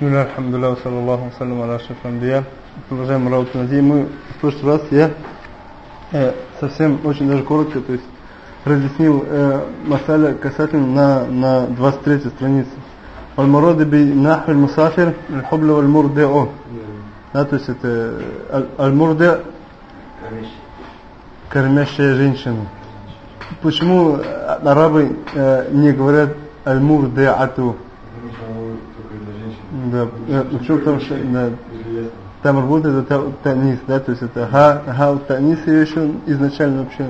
Бисмилля, алхамдулилля, саллаллаху салям, аля анбия. Продолжаем работу над Мы в прошлый раз я э, совсем очень даже коротко, то есть разъяснил э, масаля касательно на, на 23 странице. Аль-Муради би нахвиль мусафир, аль-хубля валь-мурде'у. Да, то есть это аль-мурде кормящая женщина. Почему арабы э, не говорят аль-мурде'ату? почему там, там работает это танис, да, то есть это га ха, танис ее еще изначально вообще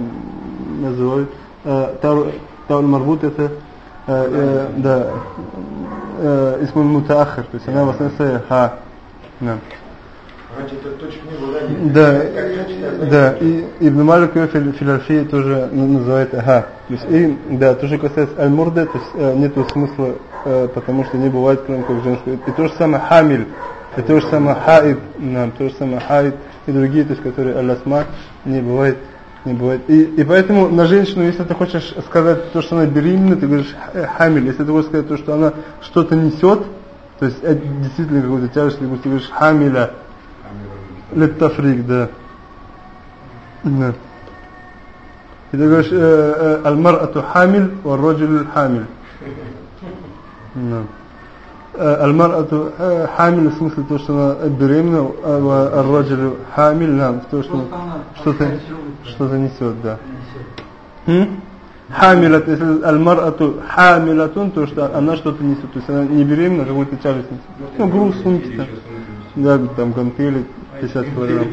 называют. А, Тауль марбут это а, э, да, э, Исмуль Мутахар, то есть она в основном основе ха. Да. Да, да, и Ибн Малик ее филарфия тоже называет ага. То есть, и, да, тоже касается аль-мурда, то есть э, нету смысла Э, потому что не бывает, кроме как женского. И то же самое хамиль, и то же самое хаид, нам, то же самое хаид и другие, то есть которые аль-асма, не бывает, не бывает. И, и поэтому на женщину, если ты хочешь сказать то, что она беременна, ты говоришь э, хамиль. Если ты хочешь сказать то, что она что-то несет, то есть это действительно какую-то тяжесть, ты говоришь хамиля, леттафрик, да. И ты говоришь, э, аль-мар'ату хамиль, ва-роджил хамиль. نعم المرأة حامل в смысле то, что она беременна, والرجل حامل, نعم, то, что что-то что-то несет, да. Хамилат, если аль-мар'ату хамилатун, то что она что-то несет, то есть она не беременна, какой-то тяжесть несет. Ну, груз, сумки там, да, там гантели, 50 килограмм.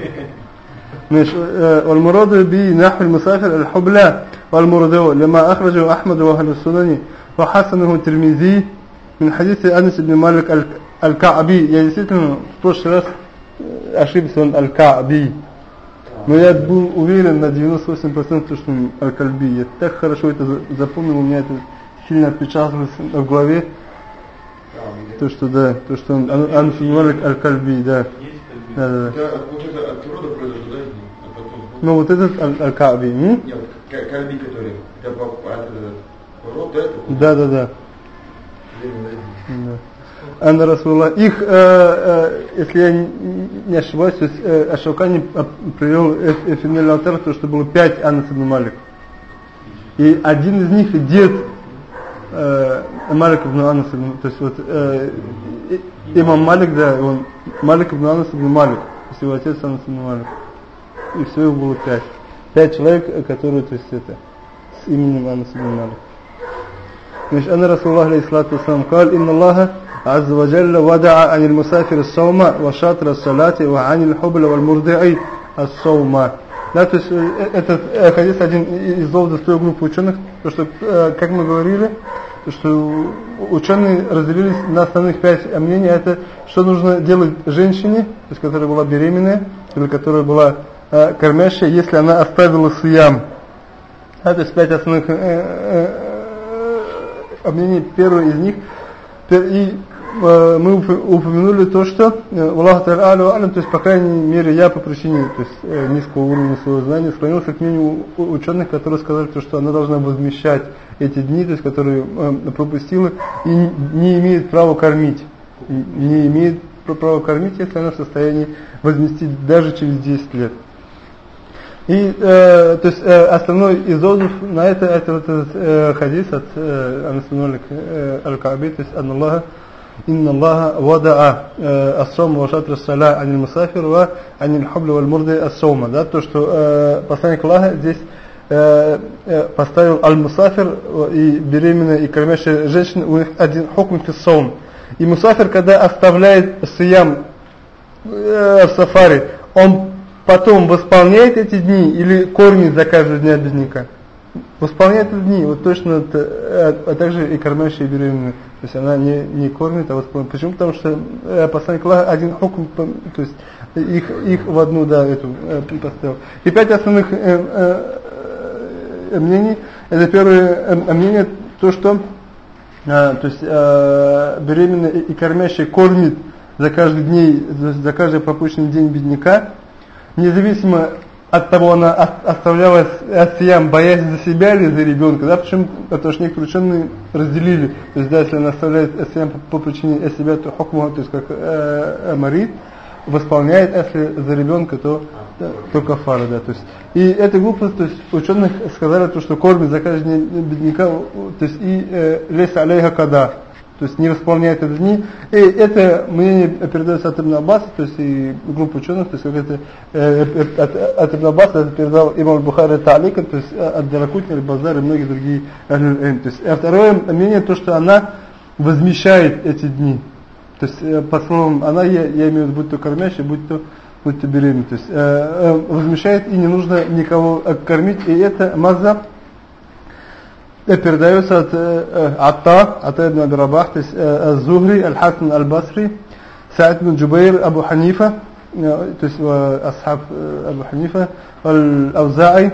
والمراد به نحو المسافر الحبلى والمردو لما أخرجه أحمد وأهل السنن وحسنه الترمذي من حديث أنس بن مالك الكعبي я действительно в прошлый раз ошибся он аль-Кa'би но я был уверен на 98% что он аль-Кальби я так хорошо это запомнил у меня это сильно отпечаталось в голове то что да то что он Анс бин Малик аль-Кальби да да, да, да. Это от природы произошло, да? А потом... Ну вот этот Аль-Каби. Нет, Кальби, который, это род, да? Да, да, да. Да. Анна Расулла. Их, э, э, если я не ошибаюсь, то есть э, Ашаукани привел Эфинель Алтер, то что было пять Анна ибн Малик. И один из них дед э, Малик ибн Анас, то есть вот э, имам Малик, да, он Малик ибн Анас ибн то есть его отец Анас ибн. И всего было пять. Пять человек, которые, то есть это, с именем Анас ибн. Значит, أن رسول الله عليه الصلاة والسلام قال إن الله عز وجل ودع عن المسافر الصوم وشاطر الصلاة وعن الحبل والمرضع الصوم Да, то есть этот хадис один из доводов той группы ученых, то что, как мы говорили, то что ученые разделились на основных пять мнений. Это что нужно делать женщине, то есть которая была беременная, или которая была э, кормящая, если она оставила суям. Да, то есть пять основных э, э, мнений. Первый из них и Э, мы упомянули то, что э, Аллах Алям, то есть по крайней мере я по причине то есть, э, низкого уровня своего знания склонился к мнению ученых, которые сказали, то, что она должна возмещать эти дни, то есть которые пропустила и не имеет права кормить. Не имеет права кормить, если она в состоянии возместить даже через 10 лет. И, э, то есть, э, основной из отзыв на это, это вот этот э, хадис от э, Анасимулик э, Аль-Кааби, то есть, «Анна инна Аллаха вадаа э, ассом ва шатр саля анил мусафир ва анил хубли валь мурды ассома». Да, то, что э, посланник Аллаха здесь э, э поставил аль-мусафир и беременная и кормящая женщина у них один хукм фиссоум. И мусафир, когда оставляет сиям э, в сафари, он потом восполняет эти дни или кормит за каждый день бедняка восполняет эти дни вот точно а также и кормящая и беременная то есть она не, не кормит, а восполняет. Почему? Потому что э, посланник Аллаха один хукм, то есть их, их в одну, да, эту э, поставил. И пять основных э, э, э, мнений. Это первое э, мнение, то, что э, то есть э, беременная и кормящая кормит за каждый день, за каждый пропущенный день бедняка, независимо от того она оставляла асиям, боясь за себя или за ребенка, да, почему? Потому что некоторые ученые разделили, то есть, да, если она оставляет асиям по, по причине себя, то хукму, то есть, как э, э, марит, восполняет, а если за ребенка, то, да, то кафара, да, то есть. И эта глупость, то есть, ученых сказали, то, что кормит за каждого бедняка, то есть, и э, лес алейха када, то есть не восполняет эти дни. И это мнение передается от Ибн Аббаса, то есть и группа ученых, то есть как это э, э, от, от Ибн Аббаса это передал Имам Бухари Таалика, то есть э, от Даракутни, Базар и многие другие То есть, а второе мнение, то, что она возмещает эти дни. То есть, по словам, она, я, я имею в виду, будь то кормящая, будь то, будь то беременная. То есть, э, возмещает и не нужно никого кормить. И это мазаб Э, передается от э, э, Атта, от Ибн Абирабах, то есть Аз-Зухри, Аль-Хасан Аль-Басри, Саад ибн Джубейр, Абу Ханифа, то есть Асхаб Абу Ханифа, Аль-Авзаи,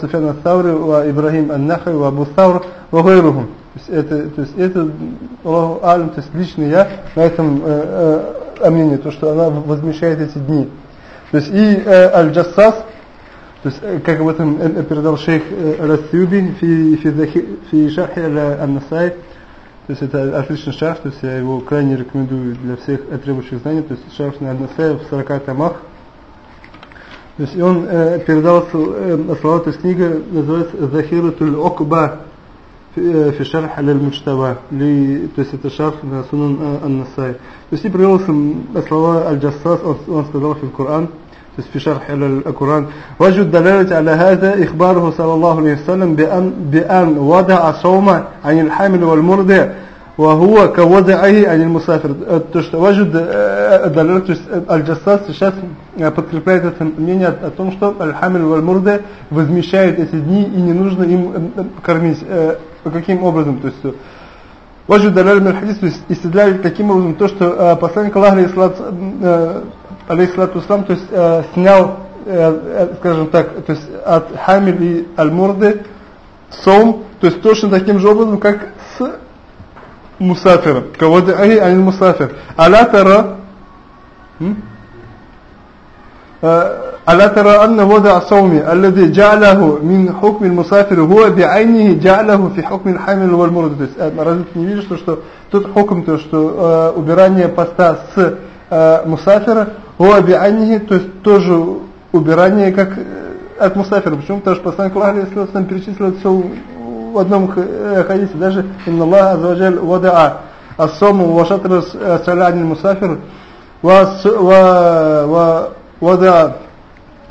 Суфян Ас-Саври, Ибрахим Ан-Нахай, Абу Савр, Вагайрухум. Это, то есть это Аллаху Алим, то есть лично я на этом э, э, мнении, то, что она возмещает эти дни. То есть и э, Аль-Джассас, то есть, э, как об этом э, передал шейх э, Расюби фи шахи аля аннасай, то есть это отличный шах, то есть я его крайне рекомендую для всех требующих знаний, то есть шарф на Аднасая в 40 томах. То есть и он э, передал э, слова, то есть книга называется «Захирутуль Окба фи шарх аляль мучтаба», то есть это шах на Сунан Аннасай. То есть и привелся слова Аль-Джассас, он, он сказал в Коран, في شرح القرآن وجه الدلالة على هذا إخباره صلى الله عليه وسلم بأن, بأن وضع صوم عن الحامل والمرضع وهو كوضعه عن المسافر وجد دلالة الجساس сейчас подкрепляет это мнение о том, что аль-хамиль валь-мурда возмещает эти дни и не нужно им кормить. Каким образом? То есть Ваджу даляль мин хадис, то есть истидляли таким образом то, что посланник Аллаха, алейхиссалату ислам, то есть э, снял, э, э, скажем так, то есть от хамиль и аль-мурды сом, то есть точно таким же образом, как с мусафиром. Каводы ахи анил мусафир. Аля тара ألا ترى أن وضع صوم الذي جعله من حكم المسافر هو بعينه جعله في حكم الحامل والمرض то есть разве ты не видишь что, что тут хукм то что э, убирание поста с э, мусафира Хуаби анихи, то есть тоже убирание, как э, от мусафира. Почему? Потому что посланник Аллаха Алисалам перечислил все в одном э, хадисе, даже «Инна Аллах Азваджаль Вадаа» «Ассому вашатр э, салянин мусафир» «Вадаа»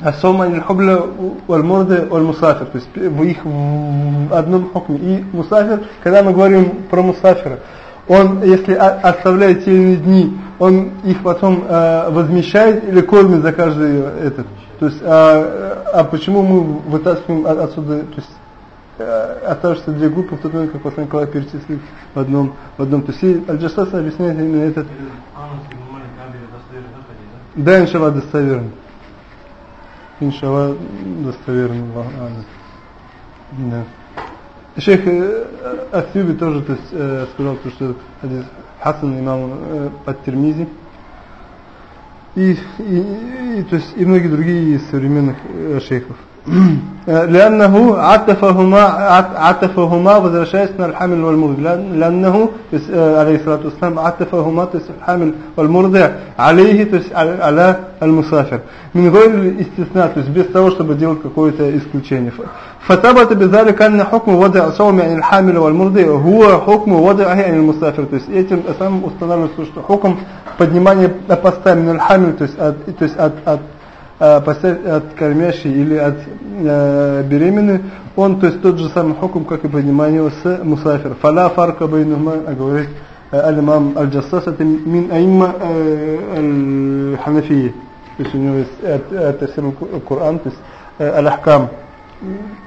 «Ассому анин хубля вальмурды вальмусафир» То есть их в одном хукме. И мусафир, когда мы говорим про мусафира – он если оставляет те дни он их потом э, возмещает или кормит за каждый этот. То есть, а, а почему мы вытаскиваем отсюда, то есть э, оставшиеся две группы в тот момент, как посланник Аллах перечислил в одном, в одном. То есть Аль-Джасас объясняет именно этот. Да, иншаллах, достоверно. Иншаллах, достоверно. Да. Шейх э, Асюби тоже то есть, э, сказал, что хадис Хасан имам э, Ат-Тирмизи и, и, и, то есть, и многие другие современных э, шейхов. لأنه عطفهما عطفهما возвращаясь на الحامل والمرضع لأنه عليه الصلاة والسلام عطفهما то есть الحامل والمرضع عليه то есть على المسافر من غير الاستثناء то есть без того чтобы делать какое-то исключение فثبت بذلك أن حكم وضع صوم يعني الحامل والمرضع هو حكم وضعه يعني المسافر то есть этим самым устанавливается что хукм поднимания поста من الحامل то есть от, то есть от, от Э, от кормящей или от э, беременной, он, то есть тот же самый хокум, как и понимание с мусафир. Фаля фарка байнума, а говорит э, аль-имам аль-джассас, это мин аимма э, аль-ханафии. То есть у него есть тафсир Коран, то есть аль-ахкам.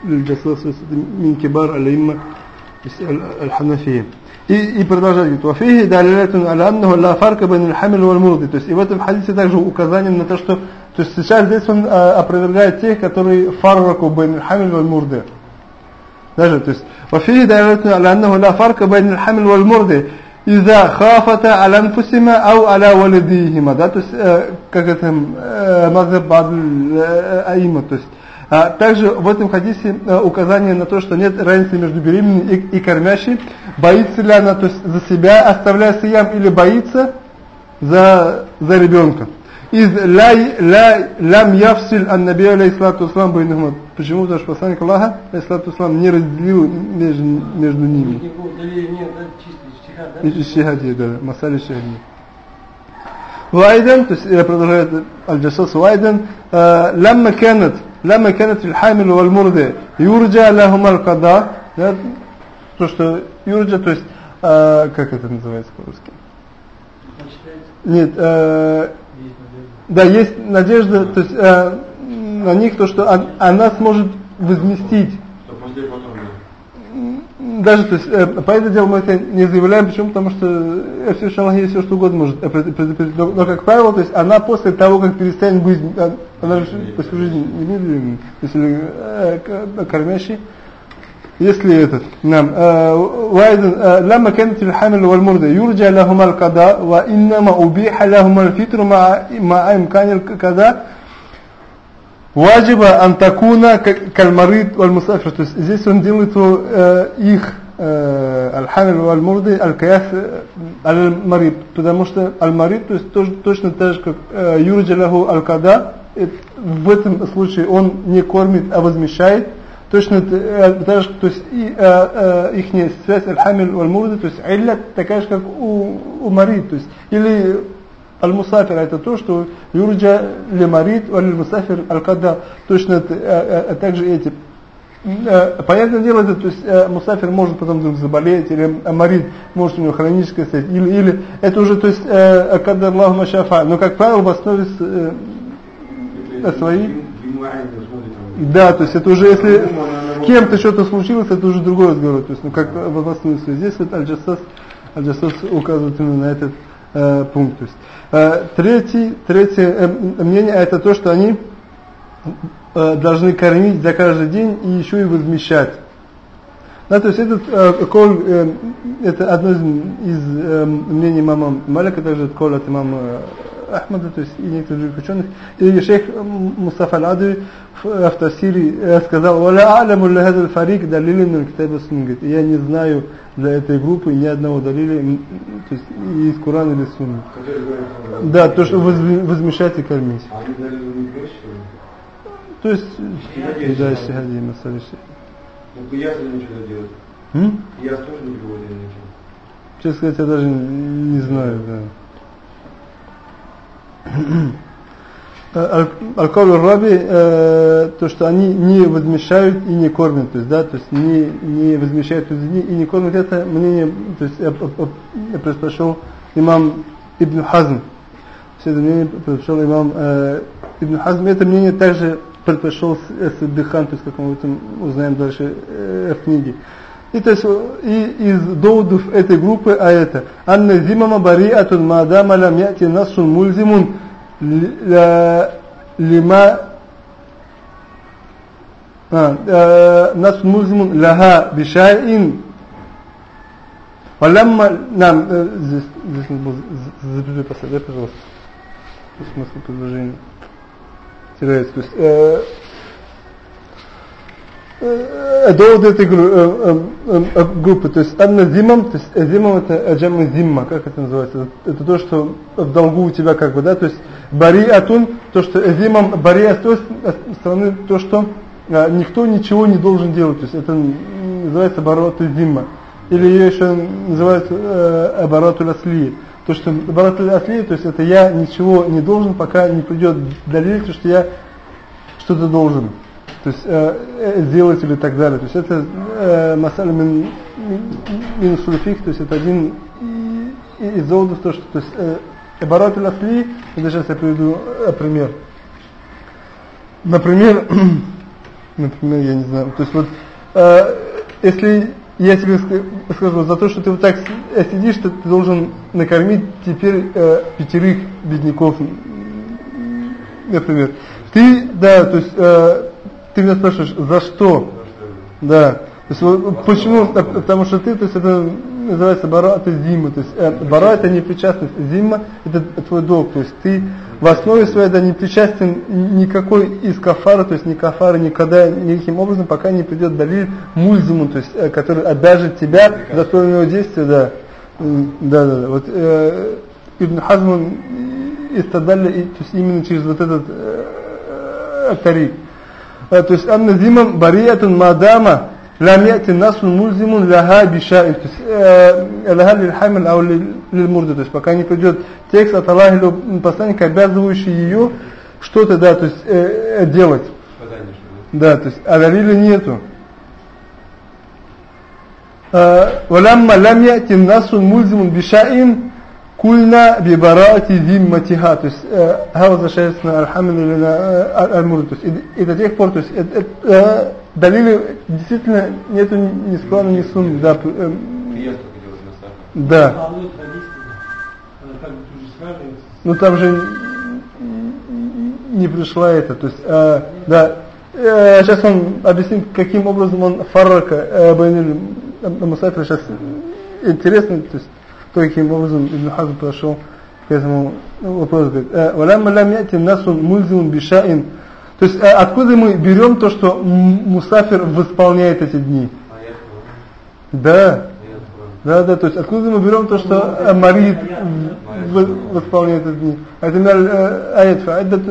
Аль-джассас, мин кибар аль-имма аль-ханафии. И, и продолжает, говорит, То есть и в этом хадисе также указание на то, что то есть сейчас здесь он э, опровергает тех, которые фарраку байн хамиль валь мурды. Даже, то есть, وفيه دلالة على أنه لا فرق بين الحمل والمرض Иза хафата алянфусима ау аля валидихима, да, то есть, э, как это, э, мазаб э, аима, то есть, а, также в этом хадисе э, указание на то, что нет разницы между беременной и, и кормящей. Боится ли она то есть, за себя, оставляя сиям, или боится за, за ребенка. Из лай лай, лам явсиль ан-наби алейхиссалату ислам бейнахума. Почему? Потому что посланник Аллаха алейхиссалату ислам не разделил между, между ними. Чистый ищихад, да? да, масали ищихад. Вайден, то есть продолжает Аль-Джасас Вайден, э, лама кенет, лама канат фильхамил вальмурде, юрджа лахум аль-када, да, то, что юрджа, то есть, э, как это называется по-русски? Нет, э, да есть надежда то есть э, на них то что он, она сможет возместить даже, то есть, э, по этому делу мы это не заявляем, почему? Потому что э, все есть все, что угодно может предупредить. Но, но, как правило, то есть она после того, как перестанет быть, э, она же после жизни не медленная, если э, кормящий, если этот, нам, وأيضا لما كانت الحمل والمرضى يرجى لهما القضاء وإنما أبيح لهما الفطر مع مع إمكان القضاء Ваджиба антакуна кальмарид валь-мусафир. То есть здесь он делает э, их аль-хамиль валь-мурды аль-каяф аль-марид. Потому что аль-марид, то есть тоже, точно так же, как юрджа лаху аль-када, в этом случае он не кормит, а возмещает. Точно так же, то есть и, э, э, их связь аль-хамиль валь-мурды, то есть илля такая же, как у, у марид. То есть, или Аль-Мусафир это то, что юрджа лемарит, аль-Мусафир аль-Кадда. Точно э, э, также эти. Э, понятное дело, это, то есть э, Мусафир может потом вдруг заболеть, или Марид может у него хроническое состояние, или, или это уже, то есть, э, когда Аллаху Машафа. Но, как правило, в основе э, свои. Да, то есть это уже, если с кем-то что-то случилось, это уже другой разговор. То есть, ну, как в основе Здесь вот Аль-Джасас Аль указывает именно на этот э, пункт. То есть, э, третий, третье э, мнение это то, что они э, должны кормить за каждый день и еще и возмещать. Да, то есть этот э, коль, э, это одно из, из э, мнений мама Малика, также коль от имама Ахмада, то есть и некоторых других ученых. И шейх Мустафа Аль-Адуи в, в Тассире сказал, «Валя аляму ля хазал фарик далилин китаба сунна». Я не знаю для этой группы ни одного далили, то есть из Корана или Сунны. Да, то, что возмещать и кормить. А То есть, да, стихади, масали Ну, кияс ничего делать. Кияс тоже не ничего. Честно сказать, я даже не знаю, да. Аль-Кауль Раби, э, то, что они не возмещают и не кормят, то есть, да, то есть не, не возмещают есть, и не кормят, это мнение, то есть, я, я предпочел имам Ибн Хазм. Все это мнение предпочел имам э, Ибн Хазм. Это мнение также предпочел Саддыхан, то есть, как мы этом узнаем дальше э, в книге. И, то есть, и из доводов этой группы а аята «Анна зимама бариатун мадама лям яти насун мульзимун лима а, э, насун мульзимун лаха бишайин» «Валямма» Нам э, здесь, здесь не было запиши последний, пожалуйста. Смысл предложения теряется. То есть, э, довод этой группы, то есть анна зимам, то есть зимам это аджамма зимма, как это называется? Это то, что в долгу у тебя как бы, да, то есть бари атун, то, что зимам бари с той стороны, то, что никто ничего не должен делать, то есть это называется оборот зимма. Или ее еще называют э, оборот асли. То, что оборот асли, то есть это я ничего не должен, пока не придет далиль, то, что я что-то должен то есть э, э, сделать или так далее. То есть это э, масаля мин, мин сульфик, то есть это один из доводов, то, что то есть э, оборот асли, это сейчас я приведу э, пример. Например, например, я не знаю, то есть вот э, если я тебе скажу, за то, что ты вот так сидишь, ты, ты должен накормить теперь э, пятерых бедняков, например. Ты, да, то есть э, ты меня спрашиваешь, за что? Да. То есть, почему? Потому что ты, то есть это называется бара это зима. То есть э, бара это непричастность, зима это твой долг. То есть ты в основе своей да, не причастен никакой из кафара, то есть ни кафара никогда никаким образом, пока не придет далиль мульзиму, то есть э, который обяжет тебя за твое действие, да. Да, да, да. Вот э, Ибн Хазм истадали, то есть именно через вот этот э, тарик. Э, то есть «Анна зимам бариятун мадама лам яти насу мульзимун ляха бишаин». То есть э, «Ляха лильхамин ау лильмурда». То есть пока не придет текст от Аллаха посланника, обязывающий ее что-то да, то есть, э, э делать. Да, то есть а далиля нету. «Валямма лам яти насу мульзимун бишаин» Кульна бибарати зимматиха. То есть, хаваза шайсна аль-хамдулина аль-мурд. То есть, и до тех пор, то есть, далили действительно нету ни склада, ни суммы. Да. Да. Ну там же не пришла это. То есть, э, да. Э, сейчас он объяснит, каким образом он фаррака э, Мусафир сейчас интересно. То есть, то, каким образом Ибн Хазм подошел к этому вопросу. Говорит, «Валямма лям яти насун мульзимун бишаин» То есть э, откуда мы берем то, что мусафир восполняет эти дни? Да. Да, да, то есть откуда мы берем то, что э, Марид восполняет эти дни? Это аят фаиддат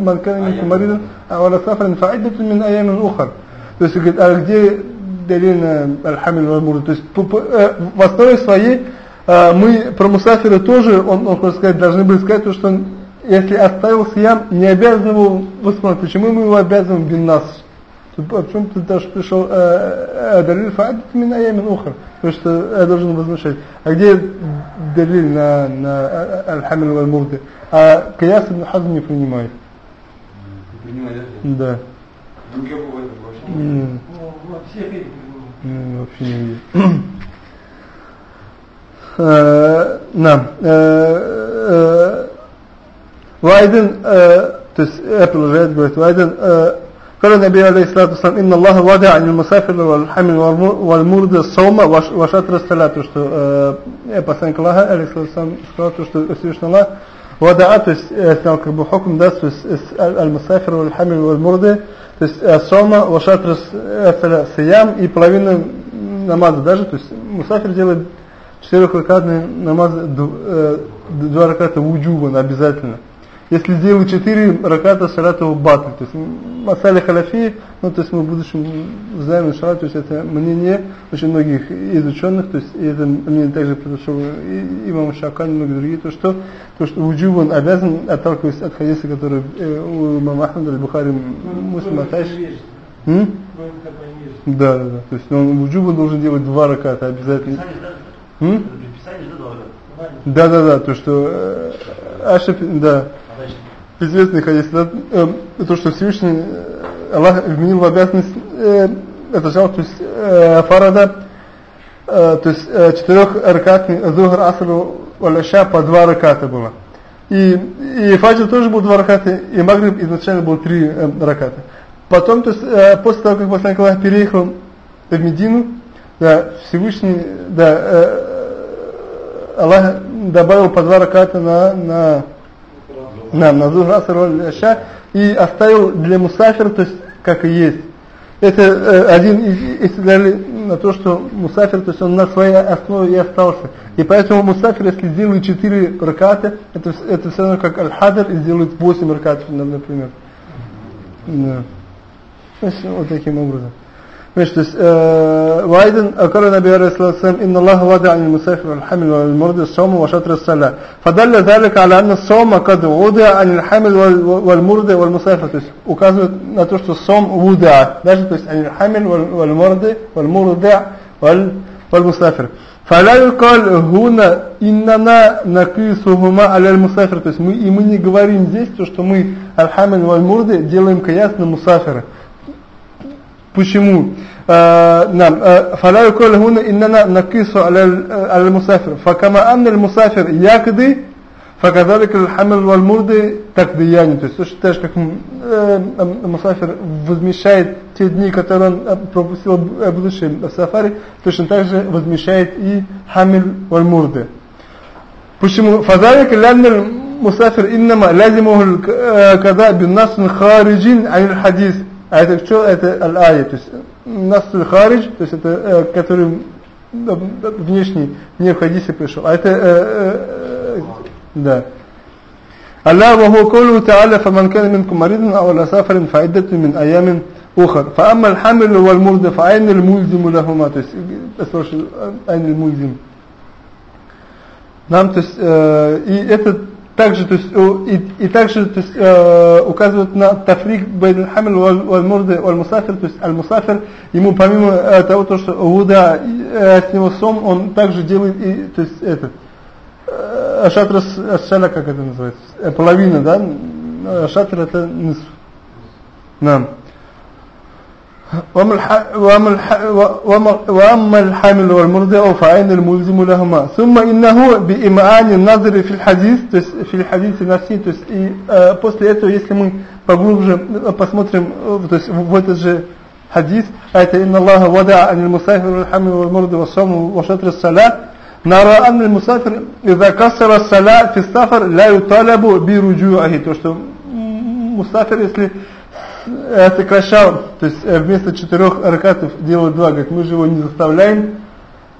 манкана Марида, а вала сафрин фаиддат мин аямин ухар. То есть говорит, а где далил на аль-хамиль То есть э, в основе своей мы про мусафира тоже, он, он хочет сказать, должны были сказать, то, что если оставил сиям, не обязан его восполнять. Почему мы его обязываем бин нас? Почему ты даже пришел далиль фаадит мин аямин ухар? Потому что я должен возмущать. А где далиль на, на аль-хамил валь-мурды? А каяс ибн Хазм не принимает. Не принимает, да? Да. Вообще не видит. نعم وأيضا то есть я продолжает говорит وأيضا قال النبي عليه الصلاة والسلام إن الله وضع عن المسافر والحمل والمرض الصوم وشطر الصلاة что посланник Аллаха алейхиссалам сказал что Всевышний Аллах Вода то есть, э, я снял как бы хокм, да, то есть, аль-мусафир, валь-хамиль, валь-мурды, то есть, сома, вашатр, сиям и половина намаза даже, то есть, мусафир делает 4 ракатные намазы, 2 э, раката вуджубан ну, обязательно если сделаю 4 раката салату батл, то есть масали халяфи, ну то есть мы в будущем знаем, иншалла, то есть это мнение очень многих изученных, то есть и это мнение также произошло имам Шакан и многие другие, то что, то что уджуб он обязан, отталкиваясь от хадиса, который э, у имама Ахмада, Бухари, Муслима Тайш. Да, да, да. То есть он уджуб должен делать два раката обязательно. Да, да, да, то что э, Ашиф, да известный хадис, да, э, то, что Всевышний э, Аллах вменил в обязанность э, это жал, то есть э, фарада, э, то есть э, четырех ракатный зухр, аср, валяша по два раката было. И, и фаджр тоже был два раката, и магриб изначально был три э, раката. Потом, то есть, э, после того, как посланник Аллах переехал в Медину, да, Всевышний, да, э, Аллах добавил по два раката на, на на, на Зухраса роль Ша и оставил для мусафир, то есть как и есть. Это э, один из на то, что мусафир, то есть он на своей основе и остался. И поэтому мусафир, если сделает 4 раката, это, это все равно как аль-хадр и сделает 8 ракатов, например. Да. Значит, вот таким образом. Значит, то есть, э, «Вайден акарана биара исласам, инна Аллах вада ани мусайфи вальхамил вальмурди сому ва шатра саля». Фадалля залик аля анна сома кад уда ани лхамил вальмурди вальмусайфи. То есть, указывает на то, что сом уда. Даже, то есть, ани лхамил вальмурди вальмурди вальмусайфи. Фаля юкаль хуна иннана накисухума аля мусайфир. То есть, мы, и мы не говорим здесь, то, что мы аль-хамил валь-мурди делаем каяс на мусафира. Почему? نعم فلا يقول هنا إننا نقيس على على المسافر فكما أن المسافر يقضي فكذلك الحمل والمرض تقضيان то есть точно так же как мусафир возмещает те дни, которые он пропустил в будущем в сафари, точно так же возмещает и хамиль вальмурды. Почему? فذلك لأن المسافر إنما لازمه القضاء بالنص خارج عن الحديث. А это что? Это аль-ая. То есть нас харидж, то есть это который внешний, не в хадисе пришел. А это, да. الله وهو قوله تعالى فمن كان منكم مريضا أو على سفر فعدة من أيام أخر فأما الحمل والمرض فأين الملزم لهما то есть أين الملزم нам то есть э, и это также то есть и, и также то есть э, указывает на тафрик бейн хамил валь мурды валь мусафир. То есть аль мусафир ему помимо э, того то что вуда э, с него сом он также делает и то есть это э, шатр шаля как это называется э, половина да? Шатр это нисф. Нам وأما الحامل والمرضع فعين الملزم لهما ثم إنه بإمعان النظر في الحديث то есть في الحديث نفسه то есть и э, после этого если мы поглубже посмотрим то есть в этот же حديث это إن الله وضع عن المسافر والحامل والمرضع والصوم وشطر الصلاة نرى أن المسافر إذا كسر الصلاة في السفر لا يطالب برجوعه то что مسافر если сокращал, то есть вместо четырех ракатов делал два, говорит, мы же его не заставляем,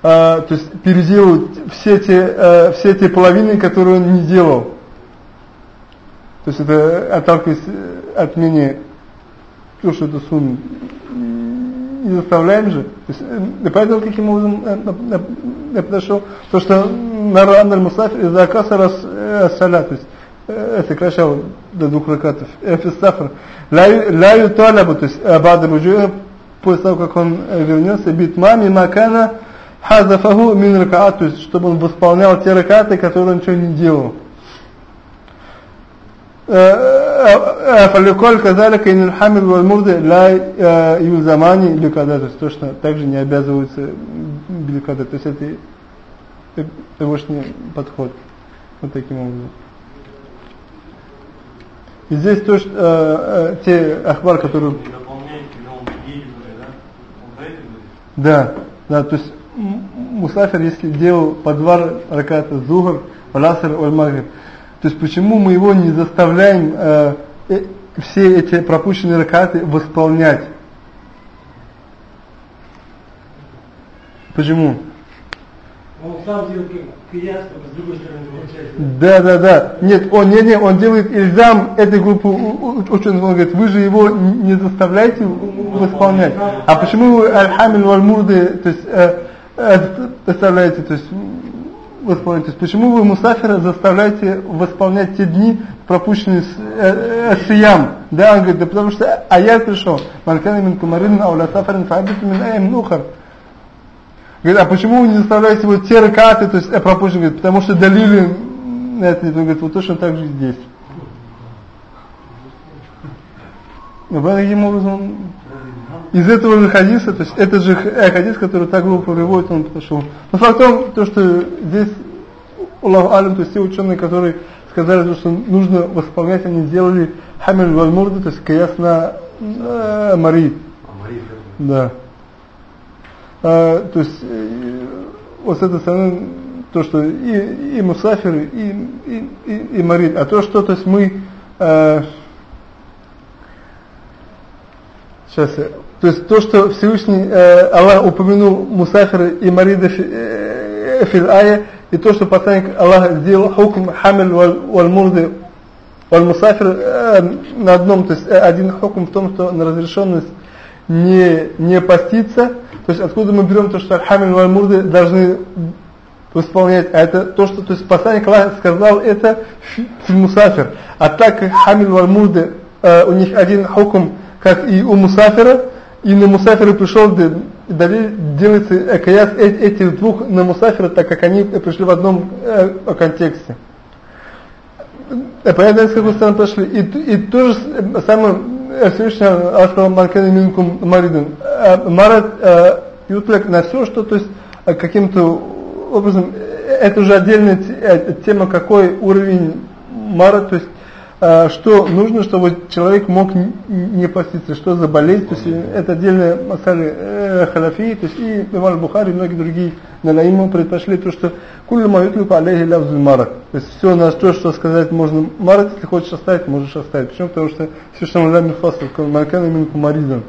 а, то есть переделывать все те, а, все те половины, которые он не делал. То есть это отталкиваясь от мнения, то, что это сунна, не заставляем же. То есть, и поэтому каким образом я подошел, то что на раннер мусафир из-за касара саля, то есть сокращал до двух ракатов. Эфисафр. لا يطالب то есть بعد رجوعه после того как он вернется битмами макана хазафаху мин ракаат то есть чтобы он восполнял те ракаты которые он ничего не делал فلكل كذلك إن الحامل والمرضع لا يلزماني بكذا то есть точно также не обязываются бикада то есть это это подход вот таким образом и здесь то, что, э, э, те ахбар, которые... Да, да, то есть мусафир, если делал по два раката зухр, ласар, аль-магриб, то есть почему мы его не заставляем э, э, все эти пропущенные ракаты восполнять? Почему? Он сам делает Да, да, да. Нет, он не, не, он делает ильзам этой группы ученых. Он говорит, вы же его не заставляете восполнять. А почему вы аль-хамиль валь-мурды, то есть э, э, заставляете, то есть восполнять? То есть почему вы мусафира заставляете восполнять те дни, пропущенные с э, э, сиям? Да, он говорит, да потому что аят пришел. Малькана мин кумарин ауля сафарин фабиту мин аям нухар. Говорит, а почему вы не заставляете вот те ракаты, то есть э, пропущенные? Говорит, потому что далили это, он говорит, вот точно так же здесь. Но таким образом, из этого же хадиса, то есть это же э, хадис, который так глупо приводит, он пошел. Но факт в том, то, что здесь, Аллаху Алим, то есть те ученые, которые сказали, что нужно восполнять, они сделали хамиль вальмурда, то есть каяс на э, Мари. Да. А, то есть э, вот с этой стороны то, что и, и мусафир, и, и, и, и марид, а то, что то есть мы э, сейчас, то есть то, что Всевышний э, Аллах упомянул мусафира и марида э, фил ая, и то, что посланник Аллаха сделал хукм хамиль валь мурды валь мусафир э, на одном, то есть э, один хукм в том, что на разрешенность не, не поститься, то есть откуда мы берем то, что Аль-Хамиль Валь-Мурды должны исполнять, а это то, что то есть посланник Аллаха сказал, это мусафир. А так как Хамиль Валь-Мурды, э, у них один хукм, как и у мусафира, и на мусафира пришел далее делается экаяс этих двух на мусафира, так как они пришли в одном э, контексте. Понятно, с какой стороны пошли. И, и то же самое Всевышний Ашкал Маркана Минкум Маридун. Марат ютлек на все, что то есть каким-то образом, это уже отдельная тема, какой уровень мара, то есть что нужно, чтобы человек мог не поститься, что за болезнь, то есть это отдельные масали э, то есть и Имам Бухари и многие другие наляимы предпочли то, что кулю маютлюку алейхи лявзуль марак. То есть все на то, что сказать можно марак, если хочешь оставить, можешь оставить. Почему? Потому что все, что лями фасл, маркан именно кумаризм.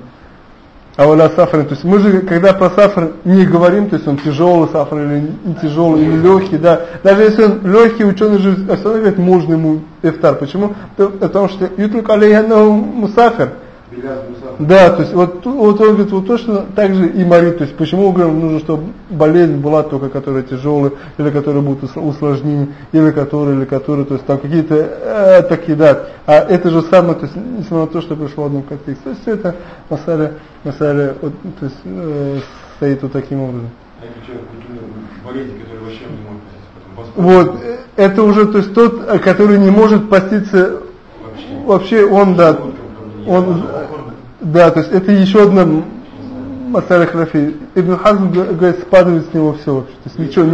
А вот сафрин, то есть мы же, когда про сафр не говорим, то есть он тяжелый сафр или не тяжелый, или легкий, да. Даже если он легкий, ученый же остановит, можно ему эфтар. Почему? Потому что ютлюк алейханнаху мусафир. Да, то есть вот, вот он говорит, вот точно так же и морит. То есть почему говорим, нужно, чтобы болезнь была только, которая тяжелая, или которая будет усложнение, или которая, или которая, то есть там какие-то э, такие, да. А это же самое, то есть несмотря на то, что пришло в одном контексте. То есть все это масаля, масаля, вот, то есть э, стоит вот таким образом. Вот, э, это уже, то есть тот, который не может поститься, вообще, вообще он, да, он, да, то есть это еще одна масаля ханафи. Ибн Хазм говорит, спадает с него все вообще. То есть ничего,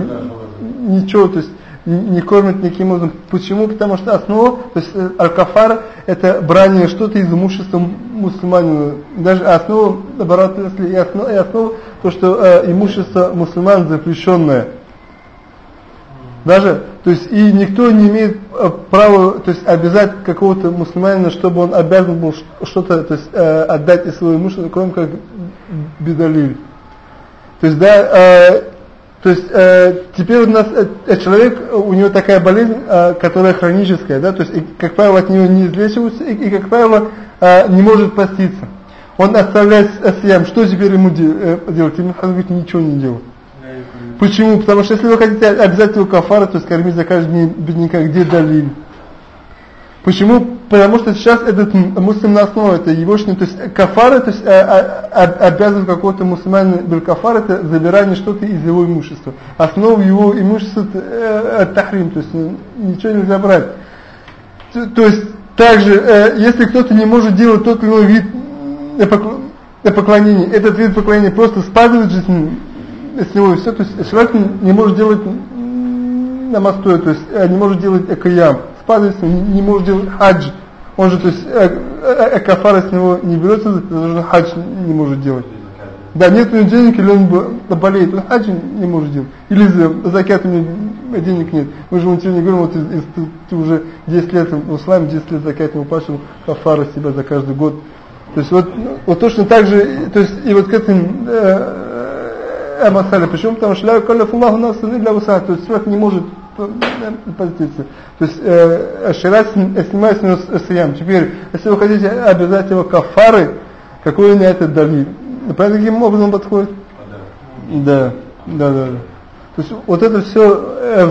ничего, то есть не кормят никаким образом. Почему? Потому что основа, то есть э, аль-кафар это брание что-то из имущества мусульманина. Даже основа, наоборот, если и основа, и основа то, что э, имущество мусульман запрещенное. Даже, то есть и никто не имеет э, права, то есть обязать какого-то мусульманина, чтобы он обязан был что-то, то есть э, отдать из своего имущества, кроме как бедалиль. То есть, да, э, то есть э, теперь у нас э, человек, у него такая болезнь, э, которая хроническая, да, то есть и, как правило от нее не излечивается и, и как правило э, не может поститься. Он оставляет съем, что теперь ему э, делать? Ему говорит, ничего не делать. Почему? Потому что если вы хотите обязательно кафара, то есть кормить за каждый бедняка, где далиль? Почему? Потому что сейчас этот муслим на основе, это его, то есть кафара, то есть а, а, обязан какого-то мусульманина был кафар, это забирание что-то из его имущества. Основа его имущества это тахрим, то есть ничего нельзя брать. То, есть также, э, если кто-то не может делать тот или иной вид поклонения, этот вид поклонения просто спадает жизнь с него все, то есть человек не может делать намастой, то есть э, не может делать экаям, спадается, не, может делать хадж, он же, то есть э, э, кафара с него не берется, даже хадж не может делать. Да, нет у него денег, или он болеет, он хадж не может делать. Или за закят у него денег нет. Мы же сегодня говорим, вот из, ты, ты уже 10 лет в исламе, 10 лет закят не упашил, кафара себя за каждый год. То есть вот, вот точно так же, то есть и вот к этим э, масаля. Почему? Потому что ля каллафуллаху нафсан илля вусаха. То есть человек не может позититься. То есть э, шират снимает с него сиям. Теперь, если вы хотите обязать его кафары, какой на это дали? Понятно, каким образом подходит? Да, да, да. То есть вот это все э,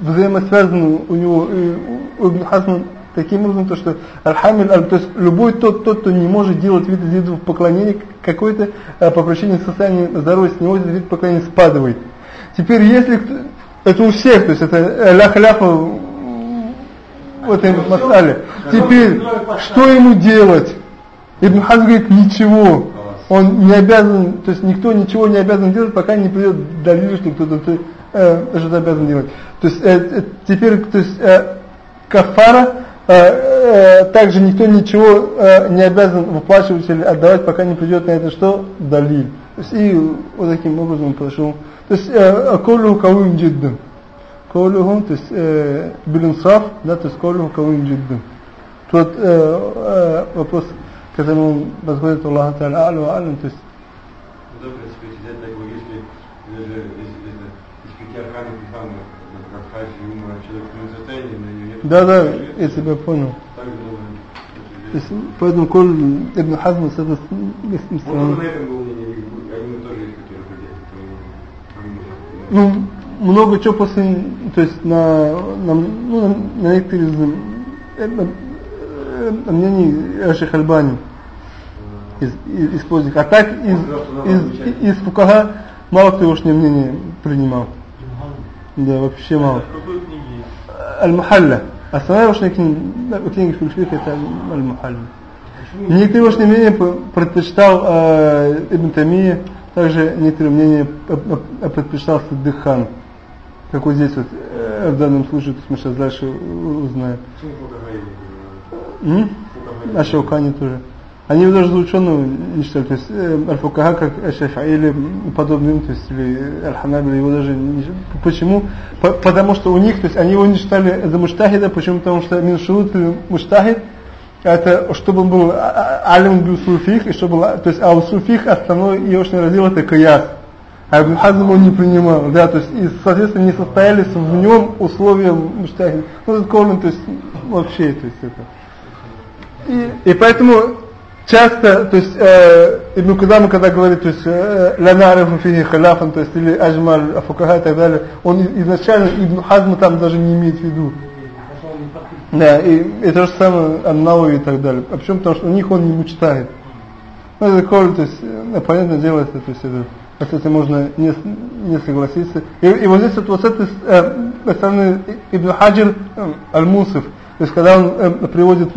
взаимосвязано у него, у Ибн Хасма таким образом, то, что Аль-Хамиль, то есть любой тот, тот, кто не может делать вид видов поклонения какой-то, э, по причине состояния здоровья, с него этот вид поклонения спадывает. Теперь, если это у всех, то есть это ля-хляфа в этой масале. Теперь, что ему делать? Ибн Хаз говорит, ничего. Он не обязан, то есть никто ничего не обязан делать, пока не придет далее, что кто-то э, что-то обязан делать. То есть э, э, теперь, то есть э, кафара Э, э, также никто ничего э, не обязан выплачивать или отдавать, пока не придет на это что? Далиль. И вот таким образом пошел. То есть колю кавим джиддан. Колюху, то есть билинсраф, да, то есть колюху кавим джиддан. Тот вопрос, к которому подходит Аллах алю, то есть да, в принципе, если даже из пяти арканов Ислама, как хадж и умра, человек в состоянии, но да, да, я тебя понял. Поэтому Коль Ибн Хазм с этой стороны. Ну, много чего после, то есть на, на, ну, на, на некоторые из мнений Шейх Альбани из, из, поздних. А так из, из, из Фукага мало кто его мнение принимал. Да, вообще мало. Аль-Мухалля. Основная ваша книга Филфих это Аль-Мухалля. Некоторые ваши мнения предпочитал э, Ибн Тамия, также некоторые мнения предпочитал Саддыхан. Как вот здесь вот, э, в данном случае, то мы сейчас дальше узнаем. М? А Шаукани тоже. Они его даже за ученого не считали. То есть э, Аль-Фукаха, как Шафаи или подобным, то есть или Аль-Ханабили, его даже не Почему? По потому что у них, то есть они его не считали за муштахида, почему? Потому что Миншурут муштахид, это чтобы он был а, а, алим был суфих, и чтобы то есть а у суфих основной его раздел это каяс. А Ибн Хазм он не принимал, да, то есть и, соответственно не состоялись в нем условия муштахида. Ну, это то есть вообще, то есть это. И, и поэтому часто, то есть э, Ибн Кудама, когда говорит, то есть «Ланарифу фихи халяфан», то есть или «Аджмаль афукаха» и так далее, он изначально Ибн Хазма там даже не имеет в виду. Да, и, и то же самое Аннауи и так далее. А почему? Потому что у них он не мечтает. Ну, это такое, то есть, э, понятное дело, это, то есть, это, с этим можно не, не согласиться. И, и вот здесь вот, вот с этой э, стороны Ибн Хаджир э, Аль-Мусов, то есть, когда он э, приводит